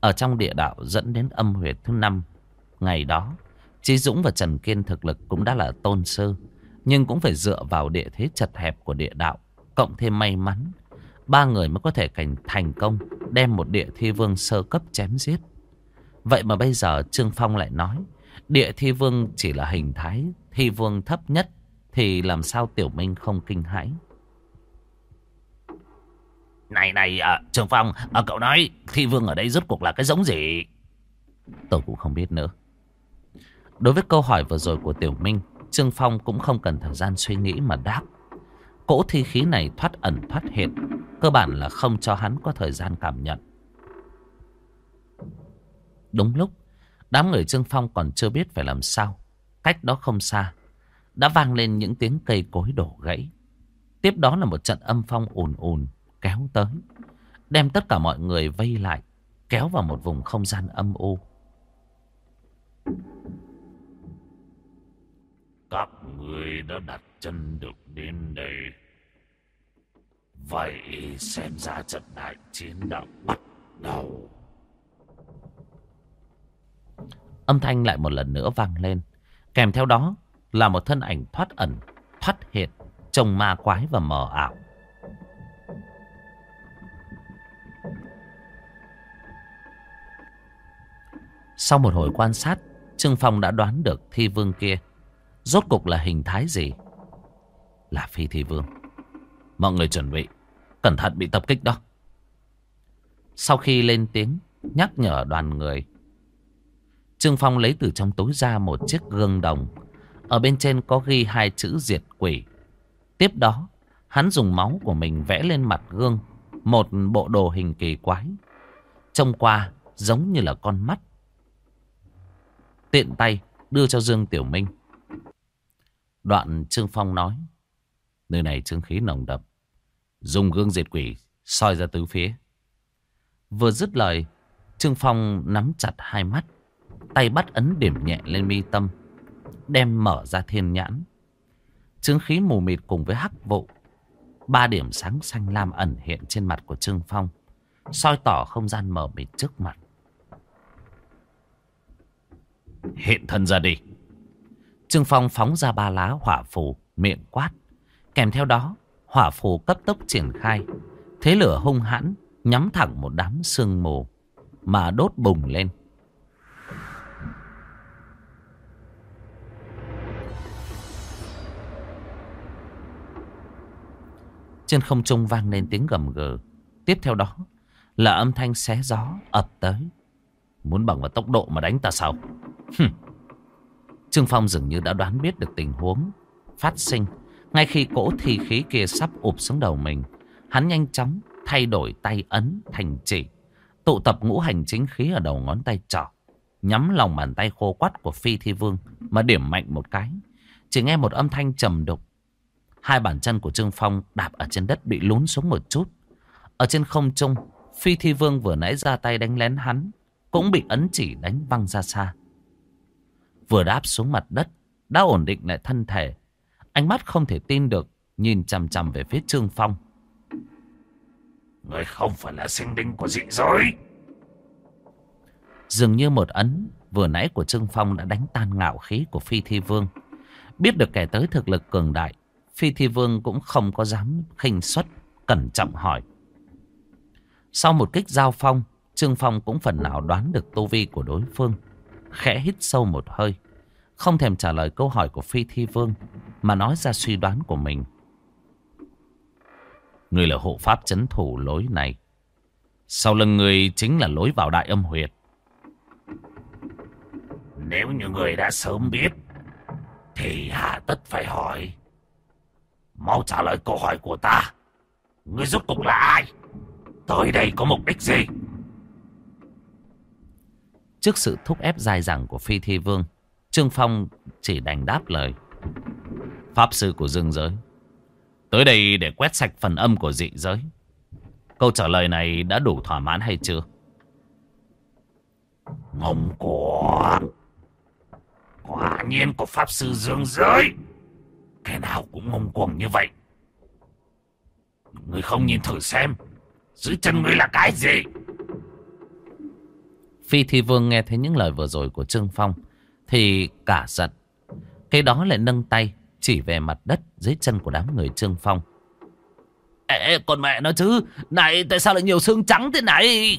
Ở trong địa đạo dẫn đến âm huyệt thứ năm. Ngày đó, Chí Dũng và Trần Kiên thực lực cũng đã là tôn sư. Nhưng cũng phải dựa vào địa thế chật hẹp của địa đạo Cộng thêm may mắn. Ba người mới có thể cảnh thành công Đem một địa thi vương sơ cấp chém giết. Vậy mà bây giờ Trương Phong lại nói Địa thi vương chỉ là hình thái Thi vương thấp nhất Thì làm sao Tiểu Minh không kinh hãi? Này này à, Trương Phong à, Cậu nói thi vương ở đây rốt cuộc là cái giống gì? Tôi cũng không biết nữa. Đối với câu hỏi vừa rồi của Tiểu Minh, Trương Phong cũng không cần thời gian suy nghĩ mà đáp. Cỗ thi khí này thoát ẩn thoát hiện, cơ bản là không cho hắn có thời gian cảm nhận. Đúng lúc, đám người Trương Phong còn chưa biết phải làm sao. Cách đó không xa, đã vang lên những tiếng cây cối đổ gãy. Tiếp đó là một trận âm phong ồn ồn kéo tới, đem tất cả mọi người vây lại, kéo vào một vùng không gian âm u. Các người đã đặt chân được đến đây. Vậy xem ra trận đại chiến đã bắt đầu. Âm thanh lại một lần nữa vang lên. Kèm theo đó là một thân ảnh thoát ẩn, thoát hiện, trông ma quái và mờ ảo. Sau một hồi quan sát, Trương Phong đã đoán được thi vương kia Rốt cục là hình thái gì? Là phi thi vương. Mọi người chuẩn bị. Cẩn thận bị tập kích đó. Sau khi lên tiếng nhắc nhở đoàn người. Trương Phong lấy từ trong túi ra một chiếc gương đồng. Ở bên trên có ghi hai chữ diệt quỷ. Tiếp đó, hắn dùng máu của mình vẽ lên mặt gương. Một bộ đồ hình kỳ quái. Trông qua giống như là con mắt. Tiện tay đưa cho Dương Tiểu Minh. Đoạn Trương Phong nói. Nơi này trương khí nồng đậm. Dùng gương diệt quỷ soi ra tứ phía. Vừa dứt lời, Trương Phong nắm chặt hai mắt. Tay bắt ấn điểm nhẹ lên mi tâm. Đem mở ra thiên nhãn. Trương khí mù mịt cùng với hắc vụ. Ba điểm sáng xanh lam ẩn hiện trên mặt của Trương Phong. soi tỏ không gian mở mịt trước mặt. Hiện thân ra đi. Trương Phong phóng ra ba lá hỏa phù, miệng quát. Kèm theo đó, hỏa phù cấp tốc triển khai. Thế lửa hung hãn, nhắm thẳng một đám sương mù, mà đốt bùng lên. Trên không trung vang lên tiếng gầm gừ. Tiếp theo đó là âm thanh xé gió ập tới. Muốn bằng vào tốc độ mà đánh ta sao? Hừm. Trương Phong dường như đã đoán biết được tình huống phát sinh. Ngay khi cỗ thi khí kia sắp ụp xuống đầu mình, hắn nhanh chóng thay đổi tay ấn thành chỉ. Tụ tập ngũ hành chính khí ở đầu ngón tay trỏ. Nhắm lòng bàn tay khô quắt của Phi Thi Vương mà điểm mạnh một cái. Chỉ nghe một âm thanh trầm đục. Hai bàn chân của Trương Phong đạp ở trên đất bị lún xuống một chút. Ở trên không trung, Phi Thi Vương vừa nãy ra tay đánh lén hắn. cũng bị ấn chỉ đánh văng ra xa. Vừa đáp xuống mặt đất, đã ổn định lại thân thể. Ánh mắt không thể tin được, nhìn chằm chằm về phía Trương Phong. Người không phải là sinh linh của dị giới. Dường như một ấn vừa nãy của Trương Phong đã đánh tan ngạo khí của Phi Thi Vương. Biết được kẻ tới thực lực cường đại, Phi Thi Vương cũng không có dám khinh suất, cẩn trọng hỏi. Sau một kích giao phong, Trương Phong cũng phần nào đoán được tu vi của đối phương. Khẽ hít sâu một hơi, không thèm trả lời câu hỏi của Phi Thi Vương, mà nói ra suy đoán của mình. Người là hộ pháp chấn thủ lối này. Sau lưng người chính là lối vào đại âm huyệt. Nếu như người đã sớm biết, thì hạ tất phải hỏi. Mau trả lời câu hỏi của ta. Người rốt cuộc là ai? Tới đây có mục đích gì? Trước sự thúc ép dài dẳng của Phi Thi Vương, Trương Phong chỉ đành đáp lời. Pháp sư của dương giới. Tới đây để quét sạch phần âm của dị giới. Câu trả lời này đã đủ thỏa mãn hay chưa? Ngông cuồng. Quả nhiên của Pháp sư dương giới. Cái nào cũng ngông cuồng như vậy. Người không nhìn thử xem. Dưới chân người là cái gì? Phi Thi Vương nghe thấy những lời vừa rồi của Trương Phong thì cả giận. Cái đó lại nâng tay chỉ về mặt đất dưới chân của đám người Trương Phong. Ê, con mẹ nó chứ, này tại sao lại nhiều xương trắng thế này?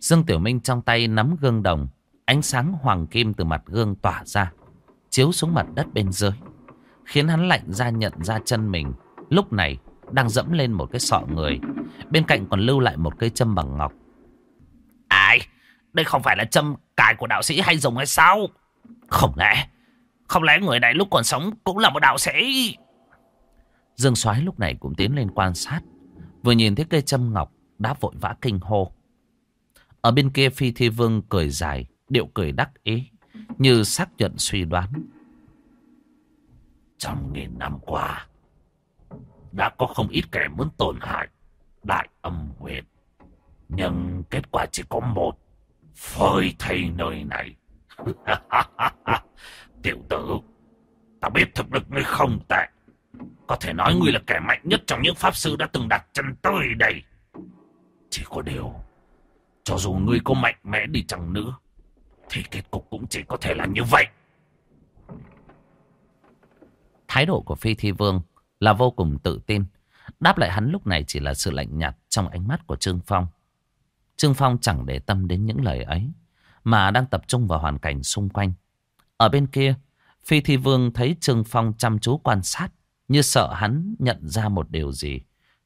Dương Tiểu Minh trong tay nắm gương đồng, ánh sáng hoàng kim từ mặt gương tỏa ra, chiếu xuống mặt đất bên dưới, khiến hắn lạnh ra nhận ra chân mình. Lúc này đang dẫm lên một cái sọ người, bên cạnh còn lưu lại một cây châm bằng ngọc. Đây không phải là châm cài của đạo sĩ hay dùng hay sao? Không lẽ, không lẽ người này lúc còn sống cũng là một đạo sĩ? Dương Soái lúc này cũng tiến lên quan sát, vừa nhìn thấy cây châm ngọc đã vội vã kinh hô. Ở bên kia Phi Thi Vương cười dài, điệu cười đắc ý, như xác nhận suy đoán. Trong nghìn năm qua, đã có không ít kẻ muốn tổn hại đại âm huyệt. Nhưng kết quả chỉ có một, phơi thây nơi này. Tiểu tử, ta biết thực lực ngươi không tệ. Có thể nói ngươi là kẻ mạnh nhất trong những pháp sư đã từng đặt chân tới đây. Chỉ có điều, cho dù ngươi có mạnh mẽ đi chăng nữa, thì kết cục cũng chỉ có thể là như vậy. Thái độ của Phi Thi Vương là vô cùng tự tin. Đáp lại hắn lúc này chỉ là sự lạnh nhạt trong ánh mắt của Trương Phong. Trương Phong chẳng để tâm đến những lời ấy, mà đang tập trung vào hoàn cảnh xung quanh. Ở bên kia, Phi Thi Vương thấy Trương Phong chăm chú quan sát, như sợ hắn nhận ra một điều gì,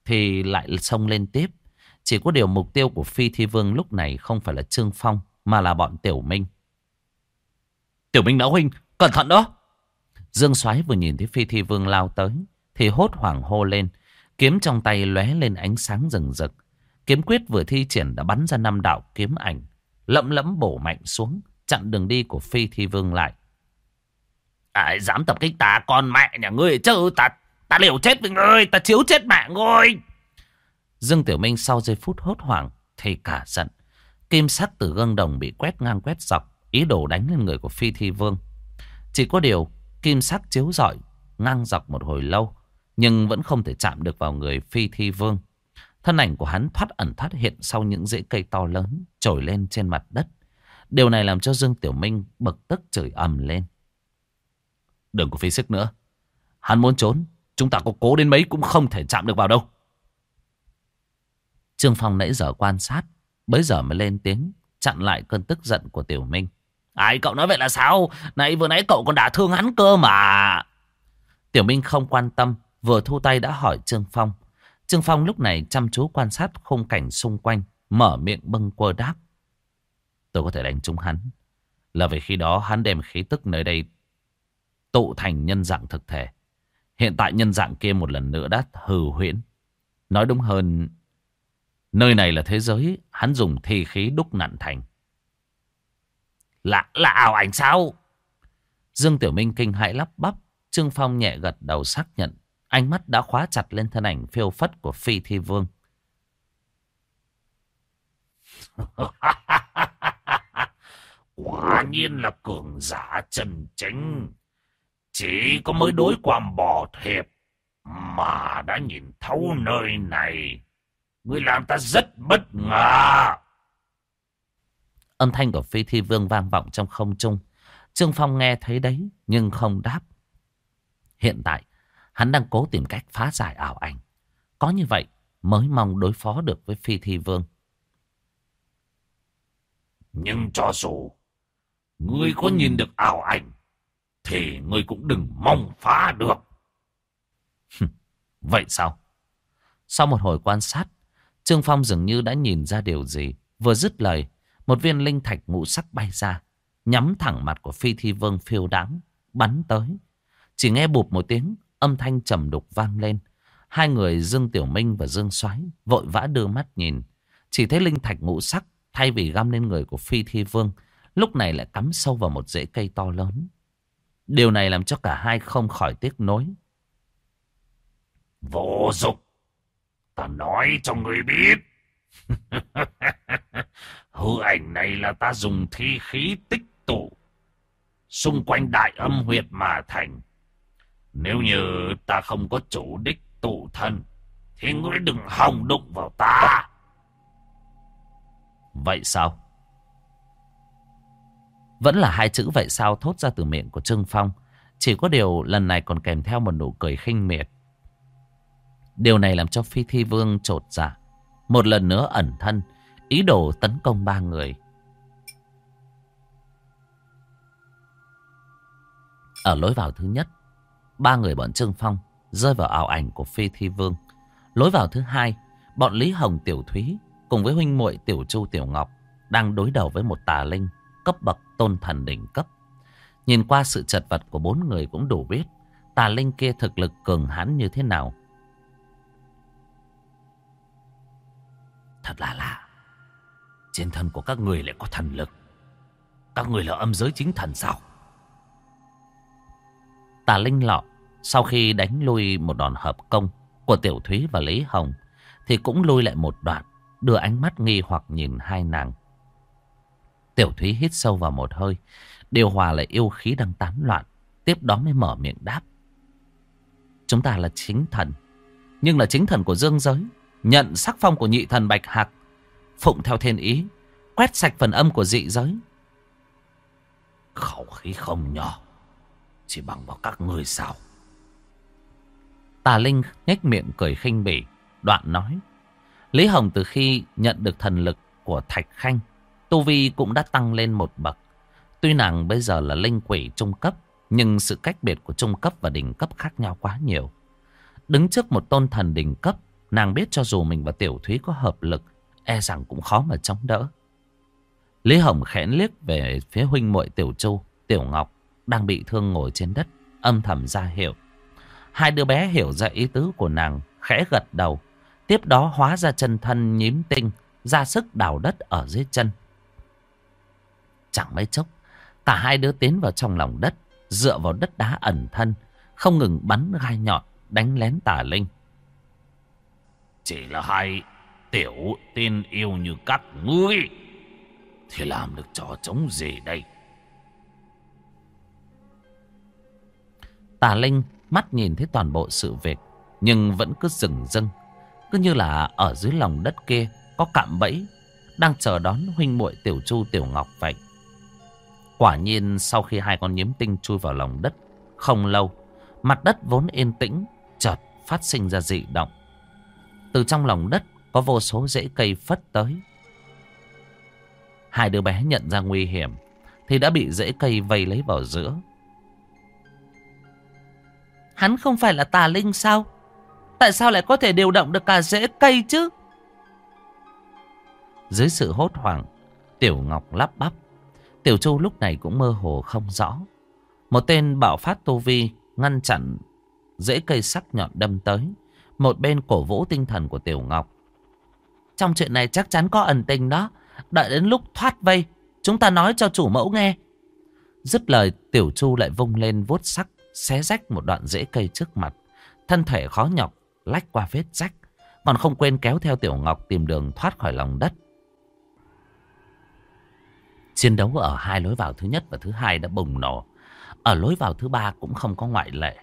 thì lại xông lên tiếp. Chỉ có điều mục tiêu của Phi Thi Vương lúc này không phải là Trương Phong, mà là bọn Tiểu Minh. Tiểu Minh Lão Huynh, cẩn thận đó! Dương Soái vừa nhìn thấy Phi Thi Vương lao tới, thì hốt hoảng hô lên. Kiếm trong tay lóe lên ánh sáng rừng rực. Kiếm quyết vừa thi triển đã bắn ra năm đạo kiếm ảnh. Lẫm lẫm bổ mạnh xuống, chặn đường đi của Phi Thi Vương lại. Ai dám tập kích ta con mẹ nhà ngươi chứ ta, ta liều chết với ngươi, ta chiếu chết mẹ ngươi. Dương Tiểu Minh sau giây phút hốt hoảng thì cả giận. Kim sắc từ gương đồng bị quét ngang quét dọc, ý đồ đánh lên người của Phi Thi Vương. Chỉ có điều, kim sắc chiếu rọi ngang dọc một hồi lâu, nhưng vẫn không thể chạm được vào người Phi Thi Vương. Thân ảnh của hắn thoát ẩn thoát hiện sau những rễ cây to lớn trồi lên trên mặt đất. Điều này làm cho Dương Tiểu Minh bực tức chửi ầm lên. Đừng có phí sức nữa. Hắn muốn trốn, chúng ta có cố đến mấy cũng không thể chạm được vào đâu. Trương Phong nãy giờ quan sát, bấy giờ mới lên tiếng, chặn lại cơn tức giận của Tiểu Minh. Ai cậu nói vậy là sao? nãy vừa nãy cậu còn đã thương hắn cơ mà. Tiểu Minh không quan tâm, vừa thu tay đã hỏi Trương Phong. Trương Phong lúc này chăm chú quan sát khung cảnh xung quanh, mở miệng bâng quơ đáp. Tôi có thể đánh trúng hắn. Là vì khi đó hắn đem khí tức nơi đây tụ thành nhân dạng thực thể. Hiện tại nhân dạng kia một lần nữa đã hừ huyễn. Nói đúng hơn, nơi này là thế giới hắn dùng thi khí đúc nặn thành. Là, là ảo ảnh sao? Dương Tiểu Minh kinh hãi lắp bắp. Trương Phong nhẹ gật đầu xác nhận. Ánh mắt đã khóa chặt lên thân ảnh phiêu phất của Phi Thi Vương. Quả nhiên là cường giả chân chính. Chỉ có mới đối quan bò thiệp mà đã nhìn thấu nơi này. Người làm ta rất bất ngờ. Âm thanh của phi thi vương vang vọng trong không trung. Trương Phong nghe thấy đấy nhưng không đáp. Hiện tại hắn đang cố tìm cách phá giải ảo ảnh. Có như vậy mới mong đối phó được với phi thi vương. Nhưng cho dù ngươi có nhìn được ảo ảnh thì ngươi cũng đừng mong phá được. Vậy sao? Sau một hồi quan sát, Trương Phong dường như đã nhìn ra điều gì. Vừa dứt lời, một viên linh thạch ngũ sắc bay ra, nhắm thẳng mặt của phi thi vương phiêu đáng, bắn tới. Chỉ nghe bụp một tiếng, âm thanh trầm đục vang lên. Hai người Dương Tiểu Minh và Dương Soái vội vã đưa mắt nhìn. Chỉ thấy linh thạch ngũ sắc thay vì găm lên người của phi thi vương, lúc này lại cắm sâu vào một rễ cây to lớn. Điều này làm cho cả hai không khỏi tiếc nối. Vô dụng. Ta nói cho người biết. Hư ảnh này là ta dùng thi khí tích tụ. Xung quanh đại âm huyệt mà thành. Nếu như ta không có chủ đích tụ thân. Thì ngươi đừng hòng đụng vào ta. Vậy sao? Vẫn là hai chữ vậy sao thốt ra từ miệng của Trương Phong. Chỉ có điều lần này còn kèm theo một nụ cười khinh miệt. Điều này làm cho Phi Thi Vương trột dạ. Một lần nữa ẩn thân, ý đồ tấn công ba người. Ở lối vào thứ nhất, ba người bọn Trương Phong rơi vào ảo ảnh của Phi Thi Vương. Lối vào thứ hai, bọn Lý Hồng Tiểu Thúy cùng với huynh muội Tiểu Chu Tiểu Ngọc đang đối đầu với một tà linh cấp bậc tôn thần đỉnh cấp. Nhìn qua sự chật vật của bốn người cũng đủ biết tà linh kia thực lực cường hãn như thế nào. Thật là lạ. Trên thân của các người lại có thần lực. Các người là âm giới chính thần sao? Tà linh lọ sau khi đánh lui một đòn hợp công của Tiểu Thúy và Lý Hồng thì cũng lui lại một đoạn đưa ánh mắt nghi hoặc nhìn hai nàng. Tiểu Thúy hít sâu vào một hơi, điều hòa lại yêu khí đang tán loạn, tiếp đó mới mở miệng đáp. Chúng ta là chính thần, nhưng là chính thần của dương giới, nhận sắc phong của nhị thần Bạch Hạc, phụng theo thiên ý, quét sạch phần âm của dị giới. Khẩu khí không nhỏ, chỉ bằng vào các người sao. Tà Linh nhếch miệng cười khinh bỉ, đoạn nói. Lý Hồng từ khi nhận được thần lực của Thạch Khanh, Tu Vi cũng đã tăng lên một bậc. Tuy nàng bây giờ là linh quỷ trung cấp, nhưng sự cách biệt của trung cấp và đỉnh cấp khác nhau quá nhiều. Đứng trước một tôn thần đỉnh cấp, nàng biết cho dù mình và Tiểu Thúy có hợp lực, e rằng cũng khó mà chống đỡ. Lý Hồng khẽn liếc về phía huynh muội Tiểu Châu, Tiểu Ngọc đang bị thương ngồi trên đất, âm thầm ra hiệu. Hai đứa bé hiểu ra ý tứ của nàng, khẽ gật đầu. Tiếp đó hóa ra chân thân nhím tinh, ra sức đào đất ở dưới chân. Chẳng mấy chốc, cả hai đứa tiến vào trong lòng đất, dựa vào đất đá ẩn thân, không ngừng bắn gai nhọn, đánh lén tà linh. Chỉ là hai tiểu tên yêu như các ngươi, thì làm được trò chống gì đây? Tà linh mắt nhìn thấy toàn bộ sự việc, nhưng vẫn cứ rừng rưng, cứ như là ở dưới lòng đất kia có cạm bẫy, đang chờ đón huynh muội tiểu chu tiểu ngọc vậy. Quả nhiên sau khi hai con nhiễm tinh chui vào lòng đất Không lâu Mặt đất vốn yên tĩnh Chợt phát sinh ra dị động. Từ trong lòng đất Có vô số rễ cây phất tới. Hai đứa bé nhận ra nguy hiểm Thì đã bị rễ cây vây lấy vào giữa. Hắn không phải là tà linh sao Tại sao lại có thể điều động được cả rễ cây chứ Dưới sự hốt hoảng Tiểu Ngọc lắp bắp Tiểu Chu lúc này cũng mơ hồ không rõ. Một tên bảo phát tu vi ngăn chặn rễ cây sắc nhọn đâm tới. Một bên cổ vũ tinh thần của Tiểu Ngọc. Trong chuyện này chắc chắn có ẩn tình đó. Đợi đến lúc thoát vây, chúng ta nói cho chủ mẫu nghe. Dứt lời Tiểu Chu lại vung lên vuốt sắc, xé rách một đoạn rễ cây trước mặt. Thân thể khó nhọc, lách qua vết rách. Còn không quên kéo theo Tiểu Ngọc tìm đường thoát khỏi lòng đất. Chiến đấu ở hai lối vào thứ nhất và thứ hai đã bùng nổ. Ở lối vào thứ ba cũng không có ngoại lệ.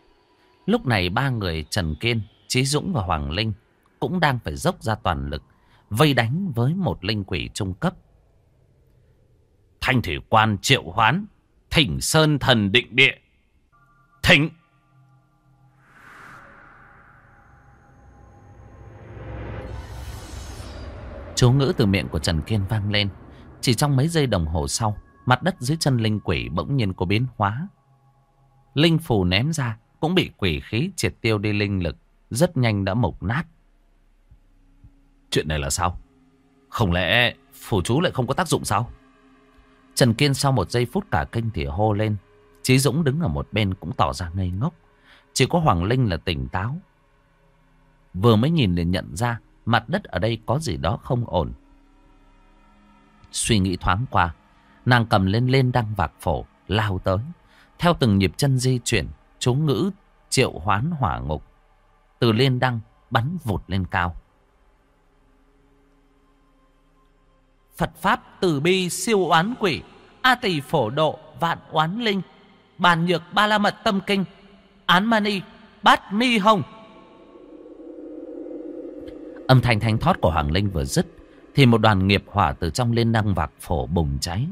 Lúc này ba người Trần Kiên, Trí Dũng và Hoàng Linh cũng đang phải dốc ra toàn lực vây đánh với một linh quỷ trung cấp. Thanh thủy quan triệu hoán, thỉnh sơn thần định địa. Thỉnh! Chú ngữ từ miệng của Trần Kiên vang lên. Chỉ trong mấy giây đồng hồ sau, mặt đất dưới chân linh quỷ bỗng nhiên có biến hóa. Linh phù ném ra cũng bị quỷ khí triệt tiêu đi linh lực, rất nhanh đã mục nát. Chuyện này là sao? Không lẽ phù chú lại không có tác dụng sao? Trần Kiên sau một giây phút cả kinh thì hô lên. Chí Dũng đứng ở một bên cũng tỏ ra ngây ngốc. Chỉ có Hoàng Linh là tỉnh táo. Vừa mới nhìn liền nhận ra mặt đất ở đây có gì đó không ổn. Suy nghĩ thoáng qua, nàng cầm lên lên đăng vạc phổ, lao tới. Theo từng nhịp chân di chuyển, chú ngữ triệu hoán hỏa ngục. Từ lên đăng bắn vụt lên cao. Phật Pháp từ bi siêu oán quỷ, A tỷ phổ độ vạn oán linh, bàn nhược ba la mật tâm kinh, án mani bát mi hồng. Âm thanh thanh thoát của Hoàng Linh vừa dứt, thì một đoàn nghiệp hỏa từ trong liên năng vạc phổ bùng cháy.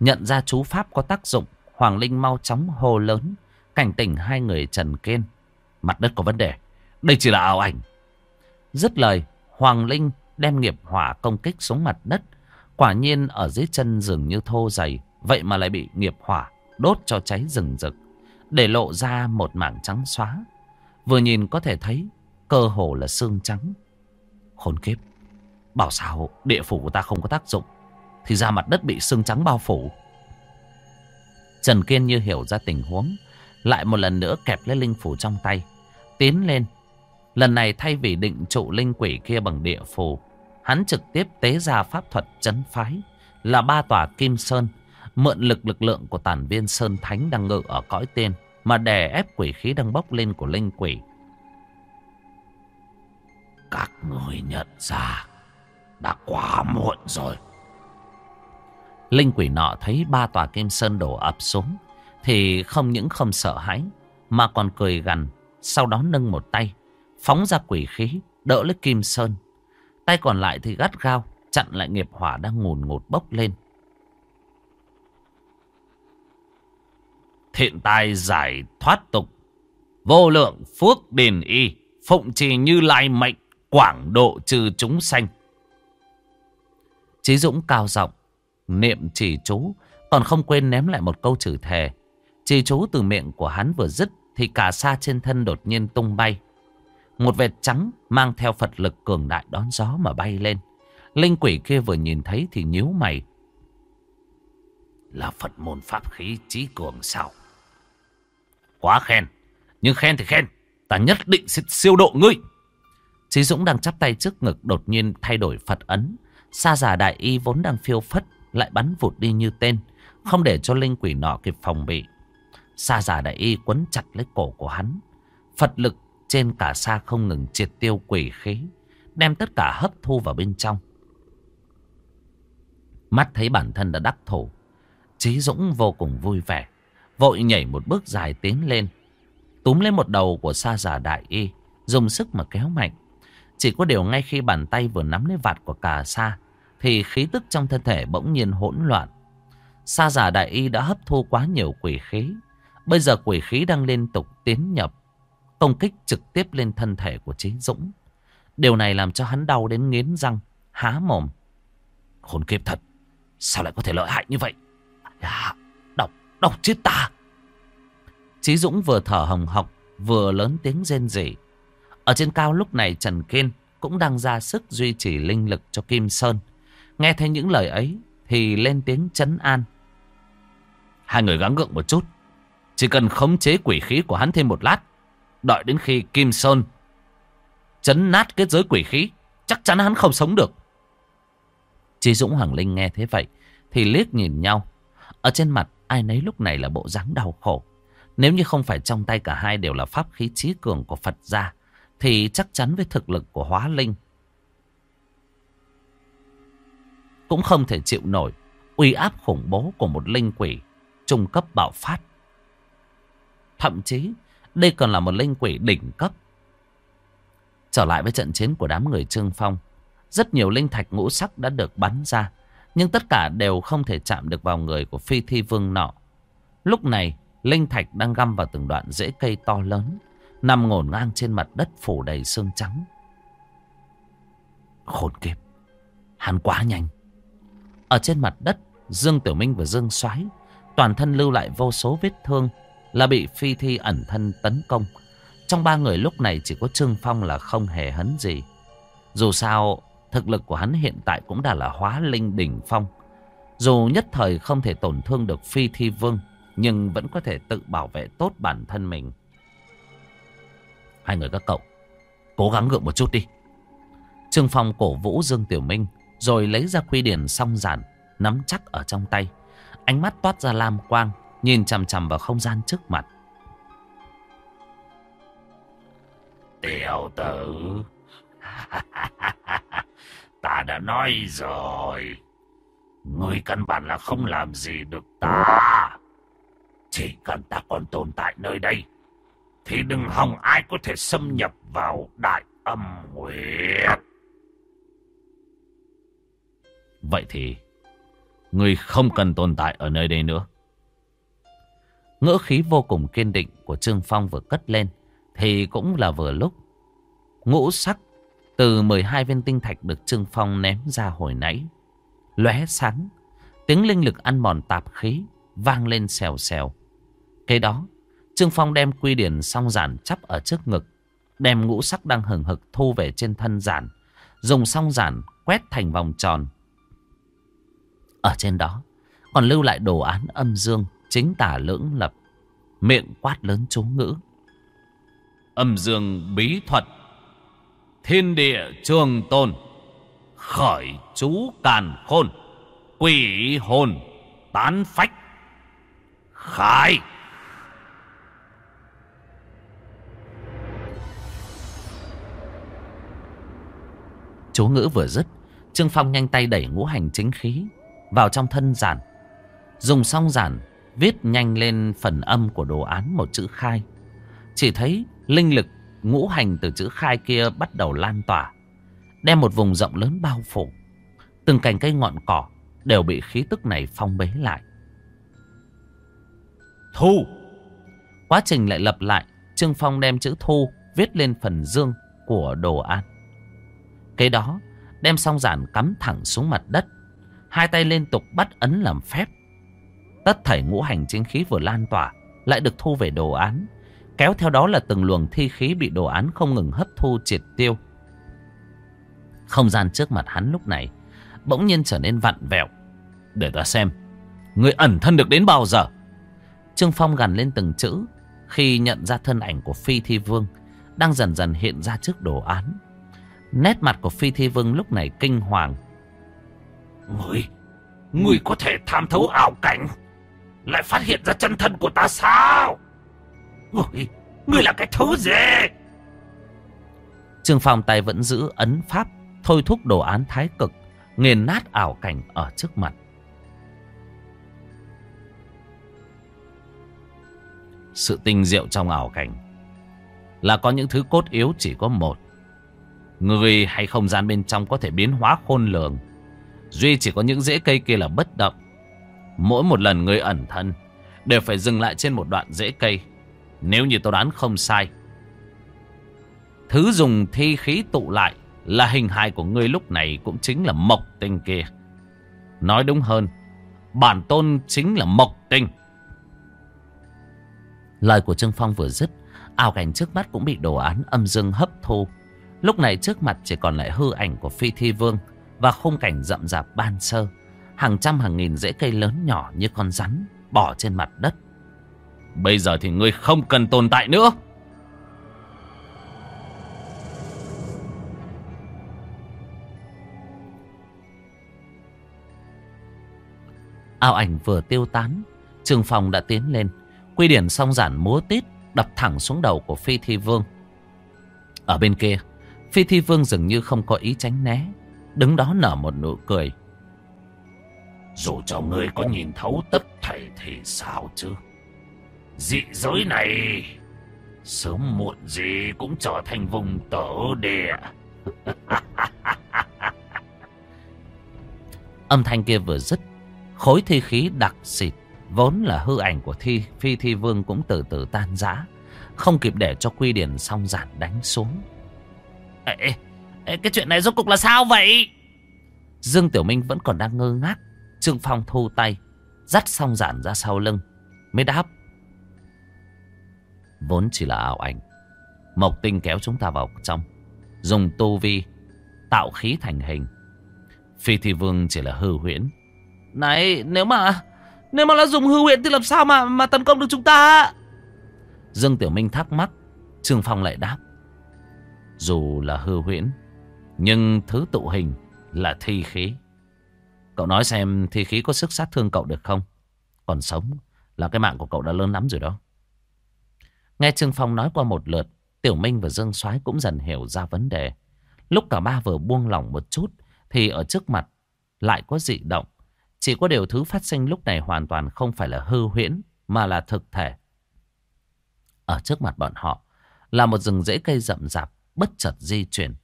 Nhận ra chú Pháp có tác dụng, Hoàng Linh mau chóng hô lớn, cảnh tỉnh hai người Trần Kiên. Mặt đất có vấn đề, đây chỉ là ảo ảnh. Dứt lời, Hoàng Linh đem nghiệp hỏa công kích xuống mặt đất. Quả nhiên ở dưới chân dường như thô dày, vậy mà lại bị nghiệp hỏa đốt cho cháy rừng rực, để lộ ra một mảng trắng xóa. Vừa nhìn có thể thấy cơ hồ là xương trắng. Khốn kiếp, bảo sao địa phủ của ta không có tác dụng, thì ra mặt đất bị xương trắng bao phủ. Trần Kiên như hiểu ra tình huống, lại một lần nữa kẹp lấy linh phủ trong tay, tiến lên. Lần này thay vì định trụ linh quỷ kia bằng địa phủ hắn trực tiếp tế ra pháp thuật chấn phái là ba tòa kim sơn, mượn lực lực lượng của tản viên sơn thánh đang ngự ở cõi tên mà đè ép quỷ khí đang bốc lên của linh quỷ. Các người nhận ra đã quá muộn rồi. Linh quỷ nọ thấy ba tòa kim sơn đổ ập xuống thì không những không sợ hãi mà còn cười gằn, sau đó nâng một tay, phóng ra quỷ khí, đỡ lấy kim sơn. Tay còn lại thì gắt gao, chặn lại nghiệp hỏa đang ngùn ngụt bốc lên. Thiện tài giải thoát tục, vô lượng phước đền y, phụng trì như lai mệnh, quảng độ trừ chúng sanh. Chí Dũng cao giọng niệm chỉ chú, còn không quên ném lại một câu chữ thề. Chỉ chú từ miệng của hắn vừa dứt thì cả xa trên thân đột nhiên tung bay. Một vệt trắng mang theo Phật lực cường đại đón gió mà bay lên. Linh quỷ kia vừa nhìn thấy thì nhíu mày. Là Phật môn pháp khí trí cường sao? Quá khen. Nhưng khen thì khen. Ta nhất định sẽ siêu độ ngươi. Chí Dũng đang chắp tay trước ngực, đột nhiên thay đổi Phật ấn. Sa giả đại y vốn đang phiêu phất, lại bắn vụt đi như tên. Không để cho linh quỷ nọ kịp phòng bị. Sa giả đại y quấn chặt lấy cổ của hắn. Phật lực trên cả xa không ngừng triệt tiêu quỷ khí. Đem tất cả hấp thu vào bên trong. Mắt thấy bản thân đã đắc thủ. Chí Dũng vô cùng vui vẻ. Vội nhảy một bước dài tiến lên. Túm lên một đầu của sa giả đại y. Dùng sức mà kéo mạnh. Chỉ có điều ngay khi bàn tay vừa nắm lấy vạt của cả sa thì khí tức trong thân thể bỗng nhiên hỗn loạn. Sa giả đại y đã hấp thu quá nhiều quỷ khí. Bây giờ quỷ khí đang liên tục tiến nhập, công kích trực tiếp lên thân thể của Chí Dũng. Điều này làm cho hắn đau đến nghiến răng, há mồm. Khốn kiếp thật, sao lại có thể lợi hại như vậy? À, độc, chết ta. Chí Dũng vừa thở hồng hộc, vừa lớn tiếng rên rỉ. Ở trên cao lúc này Trần Kiên cũng đang ra sức duy trì linh lực cho Kim Sơn. Nghe thấy những lời ấy thì lên tiếng chấn an. Hai người gắng gượng một chút. Chỉ cần khống chế quỷ khí của hắn thêm một lát. Đợi đến khi Kim Sơn chấn nát kết giới quỷ khí. Chắc chắn hắn không sống được. Chí Dũng Hoàng Linh nghe thế vậy thì liếc nhìn nhau. Ở trên mặt ai nấy lúc này là bộ dáng đau khổ. Nếu như không phải trong tay cả hai đều là pháp khí trí cường của Phật gia thì chắc chắn với thực lực của hóa linh cũng không thể chịu nổi uy áp khủng bố của một linh quỷ trung cấp bạo phát. Thậm chí đây còn là một linh quỷ đỉnh cấp. Trở lại với trận chiến của đám người Trương Phong, rất nhiều linh thạch ngũ sắc đã được bắn ra, nhưng tất cả đều không thể chạm được vào người của phi thi vương nọ. Lúc này, linh thạch đang găm vào từng đoạn rễ cây to lớn, nằm ngổn ngang trên mặt đất phủ đầy xương trắng. Khốn kiếp, hắn quá nhanh. Ở trên mặt đất, Dương Tiểu Minh và Dương Soái toàn thân lưu lại vô số vết thương là bị phi thi ẩn thân tấn công. Trong ba người lúc này chỉ có Trương Phong là không hề hấn gì. Dù sao, thực lực của hắn hiện tại cũng đã là hóa linh đỉnh phong. Dù nhất thời không thể tổn thương được phi thi vương, nhưng vẫn có thể tự bảo vệ tốt bản thân mình. Hai người các cậu, cố gắng gượng một chút đi. Trương Phong cổ vũ Dương Tiểu Minh, rồi lấy ra quy điển song giản, nắm chắc ở trong tay. Ánh mắt toát ra lam quang, nhìn chằm chằm vào không gian trước mặt. Tiểu tử, ta đã nói rồi, ngươi căn bản là không làm gì được ta. Chỉ cần ta còn tồn tại nơi đây, thì đừng hòng ai có thể xâm nhập vào đại âm huyệt. Vậy thì, ngươi không cần tồn tại ở nơi đây nữa. Ngữ khí vô cùng kiên định của Trương Phong vừa cất lên thì cũng là vừa lúc. Ngũ sắc từ 12 viên tinh thạch được Trương Phong ném ra hồi nãy. lóe sáng, tiếng linh lực ăn mòn tạp khí vang lên xèo xèo. kế đó, Trương Phong đem quy điển song giản chắp ở trước ngực, đem ngũ sắc đang hừng hực thu về trên thân giản, dùng song giản quét thành vòng tròn. Ở trên đó, còn lưu lại đồ án âm dương chính tả lưỡng lập, miệng quát lớn chú ngữ. Âm dương bí thuật, thiên địa trường tồn khởi chú càn khôn, quỷ hồn, tán phách, khai. Chú ngữ vừa dứt, Trương Phong nhanh tay đẩy ngũ hành chính khí vào trong thân giản. Dùng xong giản Viết nhanh lên phần âm của đồ án một chữ khai. Chỉ thấy linh lực ngũ hành từ chữ khai kia bắt đầu lan tỏa. Đem một vùng rộng lớn bao phủ. Từng cành cây ngọn cỏ đều bị khí tức này phong bế lại. Thu! Quá trình lại lặp lại. Trương Phong đem chữ thu viết lên phần dương của đồ án. Cái đó, đem xong giản cắm thẳng xuống mặt đất. Hai tay liên tục bắt ấn làm phép. Tất thảy ngũ hành chính khí vừa lan tỏa, Lại được thu về đồ án Kéo theo đó là từng luồng thi khí bị đồ án không ngừng hấp thu triệt tiêu. Không gian trước mặt hắn lúc này Bỗng nhiên trở nên vặn vẹo. Để ta xem, Người ẩn thân được đến bao giờ? Trương Phong gằn lên từng chữ, Khi nhận ra thân ảnh của Phi Thi Vương Đang dần dần hiện ra trước đồ án. Nét mặt của Phi Thi Vương lúc này kinh hoàng. Người Người có thể tham thấu ảo cảnh, lại phát hiện ra chân thân của ta sao? Ngươi, ngươi là cái thứ gì? Trương Phong tay vẫn giữ ấn pháp Thôi thúc đồ án thái cực Nghiền nát ảo cảnh ở trước mặt. Sự tinh diệu trong ảo cảnh Là có những thứ cốt yếu chỉ có một. Người hay không gian bên trong có thể biến hóa khôn lường Duy chỉ có những rễ cây kia là bất động. Mỗi một lần người ẩn thân Đều phải dừng lại trên một đoạn rễ cây. Nếu như tôi đoán không sai, Thứ dùng thi khí tụ lại Là hình hài của ngươi lúc này Cũng chính là mộc tinh kia. Nói đúng hơn, Bản tôn chính là mộc tinh. Lời của Trương Phong vừa dứt, Ảo cảnh trước mắt cũng bị đồ án âm dương hấp thu. Lúc này trước mặt chỉ còn lại hư ảnh của Phi Thi Vương Và khung cảnh rậm rạp ban sơ, Hàng trăm hàng nghìn rễ cây lớn nhỏ như con rắn Bỏ trên mặt đất. Bây giờ thì ngươi không cần tồn tại nữa. Ảo ảnh vừa tiêu tán Trường phòng đã tiến lên. Quy điển song giản múa tít Đập thẳng xuống đầu của Phi Thi Vương. Ở bên kia, Phi Thi Vương dường như không có ý tránh né, Đứng đó nở một nụ cười. Dù cho ngươi có nhìn thấu tất thảy thì sao chứ? Dị giới này. Sớm muộn gì cũng trở thành vùng tổ địa Âm thanh kia vừa dứt Khối thi khí đặc xịt Vốn là hư ảnh của thi phi thi vương cũng từ từ tan rã Không kịp để cho quy điển song giản đánh xuống. Ê, ê, Cái chuyện này rốt cục là sao vậy? Dương Tiểu Minh vẫn còn đang ngơ ngác Trương Phong thu tay Dắt song giản ra sau lưng Mới đáp Vốn chỉ là ảo ảnh. Mộc tinh kéo chúng ta vào trong, Dùng tu vi, Tạo khí thành hình. Phi thi vương chỉ là hư huyễn. Này, nếu mà Nếu mà là dùng hư huyễn thì làm sao mà mà tấn công được chúng ta? Dương Tiểu Minh thắc mắc. Trương Phong lại đáp. Dù là hư huyễn, Nhưng thứ tụ hình là thi khí. Cậu nói xem thi khí có sức sát thương cậu được không? Còn sống là cái mạng của cậu đã lớn lắm rồi đó. Nghe Trương Phong nói qua một lượt Tiểu Minh và Dương Soái cũng dần hiểu ra vấn đề. Lúc cả ba vừa buông lỏng một chút Thì ở trước mặt lại có dị động. Chỉ có điều thứ phát sinh lúc này hoàn toàn không phải là hư huyễn Mà là thực thể. Ở trước mặt bọn họ Là một rừng rễ cây rậm rạp Bất chợt di chuyển.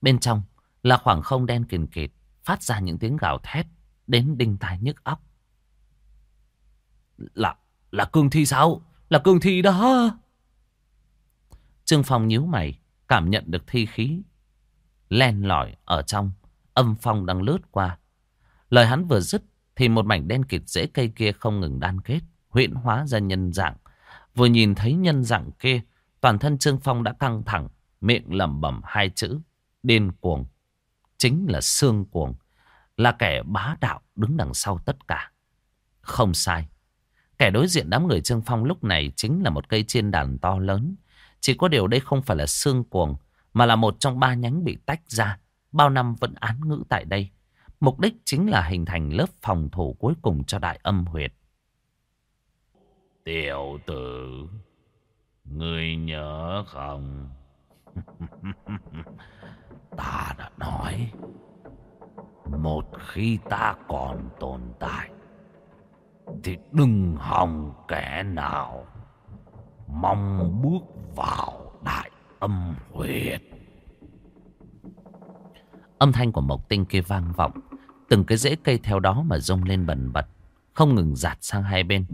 Bên trong là khoảng không đen kìn kịt Phát ra những tiếng gào thét Đến đinh tai nhức óc. Là, là cương thi sao? Là cương thi đó. Trương Phong nhíu mày, Cảm nhận được thi khí Len lỏi ở trong, Âm phong đang lướt qua. Lời hắn vừa dứt Thì một mảnh đen kịt rễ cây kia không ngừng đan kết, Huyễn hóa ra nhân dạng. Vừa nhìn thấy nhân dạng kia, Toàn thân Trương Phong đã căng thẳng, Miệng lẩm bẩm hai chữ, Điên cuồng. Chính là xương cuồng, Là kẻ bá đạo đứng đằng sau tất cả. Không sai, Kẻ đối diện đám người Trương Phong lúc này Chính là một cây chiên đàn to lớn chỉ có điều đây không phải là xương cuồng, mà là một trong ba nhánh bị tách ra. Bao năm vẫn án ngữ tại đây. Mục đích chính là hình thành lớp phòng thủ cuối cùng cho đại âm huyệt. Tiểu tử, người nhớ không? ta đã nói, một khi ta còn tồn tại, thì đừng hòng kẻ nào mong bước vào đại âm huyệt. Âm thanh của Mộc Tinh kia vang vọng. Từng cái rễ cây theo đó mà rung lên bần bật. Không ngừng giạt sang hai bên.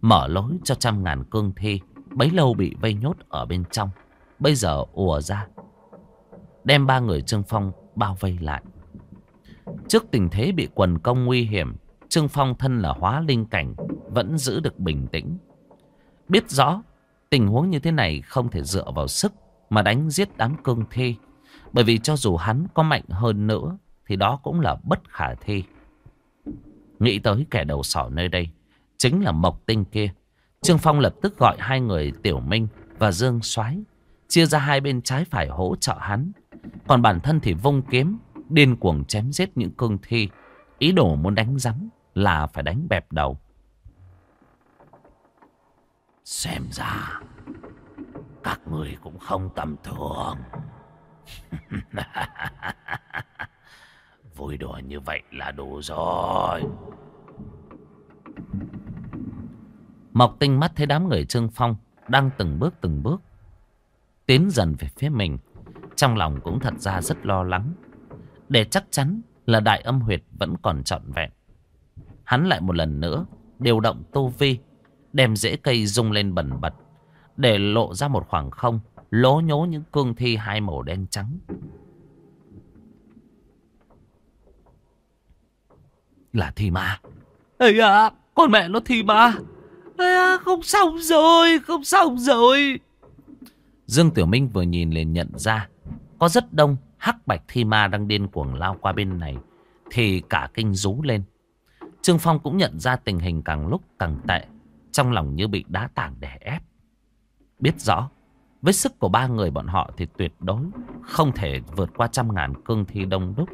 Mở lối cho trăm ngàn cương thi. Bấy lâu bị vây nhốt ở bên trong. Bây giờ ùa ra. Đem ba người Trương Phong bao vây lại. Trước tình thế bị quần công nguy hiểm. Trương Phong thân là hóa linh cảnh. Vẫn giữ được bình tĩnh. Biết rõ Tình huống như thế này không thể dựa vào sức mà đánh giết đám cương thi. Bởi vì cho dù hắn có mạnh hơn nữa thì đó cũng là bất khả thi. Nghĩ tới kẻ đầu sỏ nơi đây chính là Mộc Tinh kia. Trương Phong lập tức gọi hai người Tiểu Minh và Dương Soái chia ra hai bên trái phải hỗ trợ hắn. Còn bản thân thì vung kiếm, điên cuồng chém giết những cương thi. Ý đồ muốn đánh rắn là phải đánh bẹp đầu. Xem ra, Các người cũng không tầm thường. Vui đùa như vậy là đủ rồi. Mộc tinh mắt thấy đám người Trương Phong Đang từng bước từng bước Tiến dần về phía mình. Trong lòng cũng thật ra rất lo lắng. Để chắc chắn là đại âm huyệt vẫn còn trọn vẹn. Hắn lại một lần nữa Điều động tu vi đem rễ cây rung lên bẩn bật, để lộ ra một khoảng không, lố nhố những cương thi hai màu đen trắng. Là thi ma. Ây à, con mẹ nó thi ma. Ây à, không xong rồi, không xong rồi. Dương Tiểu Minh vừa nhìn liền nhận ra, có rất đông hắc bạch thi ma đang điên cuồng lao qua bên này, thì cả kinh rú lên. Trương Phong cũng nhận ra tình hình càng lúc càng tệ. Trong lòng như bị đá tảng đè ép. Biết rõ, Với sức của ba người bọn họ thì tuyệt đối Không thể vượt qua trăm ngàn cương thi đông đúc.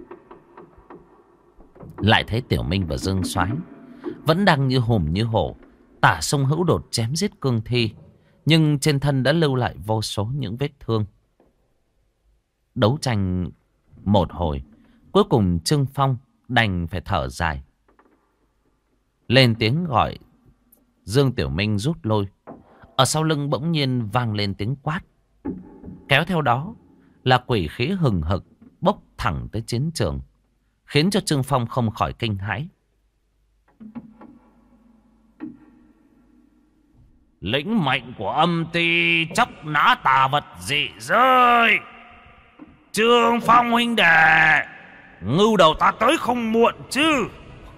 Lại thấy Tiểu Minh và Dương Soái Vẫn đang như hùm như hổ, Tả sông hữu đột chém giết cương thi, Nhưng trên thân đã lưu lại vô số những vết thương. Đấu tranh một hồi, Cuối cùng Trương Phong đành phải thở dài. Lên tiếng gọi Dương Tiểu Minh rút lôi. Ở sau lưng bỗng nhiên vang lên tiếng quát. Kéo theo đó Là quỷ khí hừng hực Bốc thẳng tới chiến trường, Khiến cho Trương Phong không khỏi kinh hãi. Lĩnh mệnh của âm ti chóc nã tà vật dị rơi. Trương Phong huynh đệ, Ngưu đầu ta tới không muộn chứ.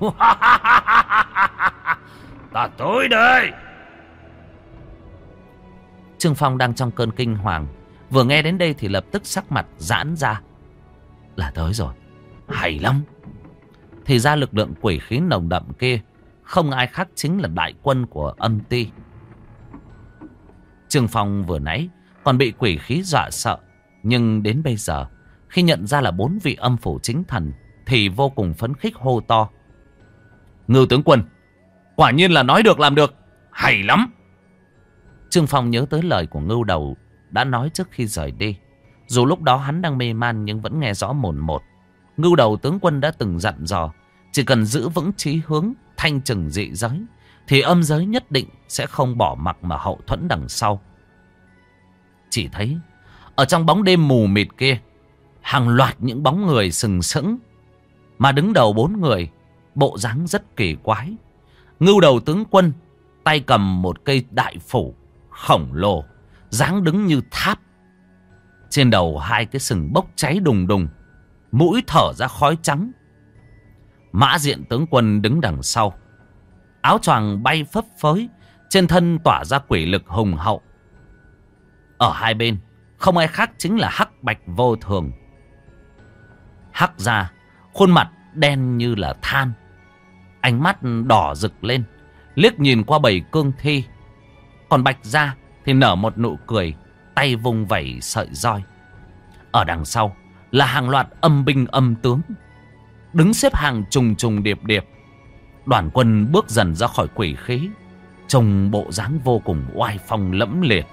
Ta tới đây. Trương Phong đang trong cơn kinh hoàng. Vừa nghe đến đây thì lập tức sắc mặt giãn ra. Là tới rồi. Hay lắm. Thì ra lực lượng quỷ khí nồng đậm kia, Không ai khác chính là đại quân của âm ti. Trương Phong vừa nãy Còn bị quỷ khí dọa sợ. Nhưng đến bây giờ, Khi nhận ra là bốn vị âm phủ chính thần, Thì vô cùng phấn khích hô to. Ngưu tướng quân Quả nhiên là nói được, làm được. Hay lắm. Trương Phong nhớ tới lời của ngưu đầu Đã nói trước khi rời đi. Dù lúc đó hắn đang mê man Nhưng vẫn nghe rõ mồn một. Ngưu đầu tướng quân đã từng dặn dò, Chỉ cần giữ vững trí hướng, Thanh trừng dị giới, Thì âm giới nhất định sẽ không bỏ mặc Mà hậu thuẫn đằng sau. Chỉ thấy, Ở trong bóng đêm mù mịt kia, Hàng loạt những bóng người sừng sững, Mà đứng đầu bốn người, Bộ dáng rất kỳ quái. Ngưu đầu tướng quân, Tay cầm một cây đại phủ, Khổng lồ, dáng đứng như tháp. Trên đầu hai cái sừng bốc cháy đùng đùng, Mũi thở ra khói trắng. Mã diện tướng quân đứng đằng sau, Áo choàng bay phấp phới, Trên thân tỏa ra quỷ lực hùng hậu. Ở hai bên, Không ai khác chính là hắc bạch vô thường. Hắc ra, Khuôn mặt đen như là than. Ánh mắt đỏ rực lên, Liếc nhìn qua bầy cương thi. Còn bạch ra thì nở một nụ cười, Tay vùng vẩy sợi roi. Ở đằng sau là hàng loạt âm binh âm tướng, Đứng xếp hàng trùng trùng điệp điệp. Đoàn quân bước dần ra khỏi quỷ khí, Trông bộ dáng vô cùng oai phong lẫm liệt.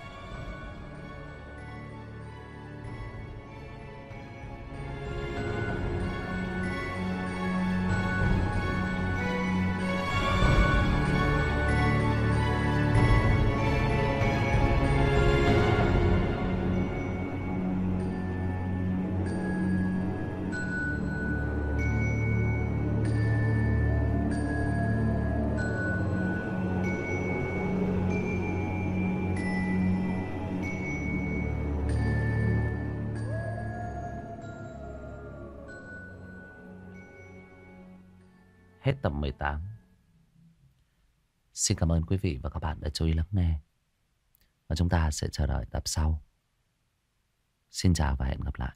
Xin cảm ơn quý vị và các bạn đã chú ý lắng nghe. Và chúng ta sẽ chờ đợi tập sau. Xin chào và hẹn gặp lại.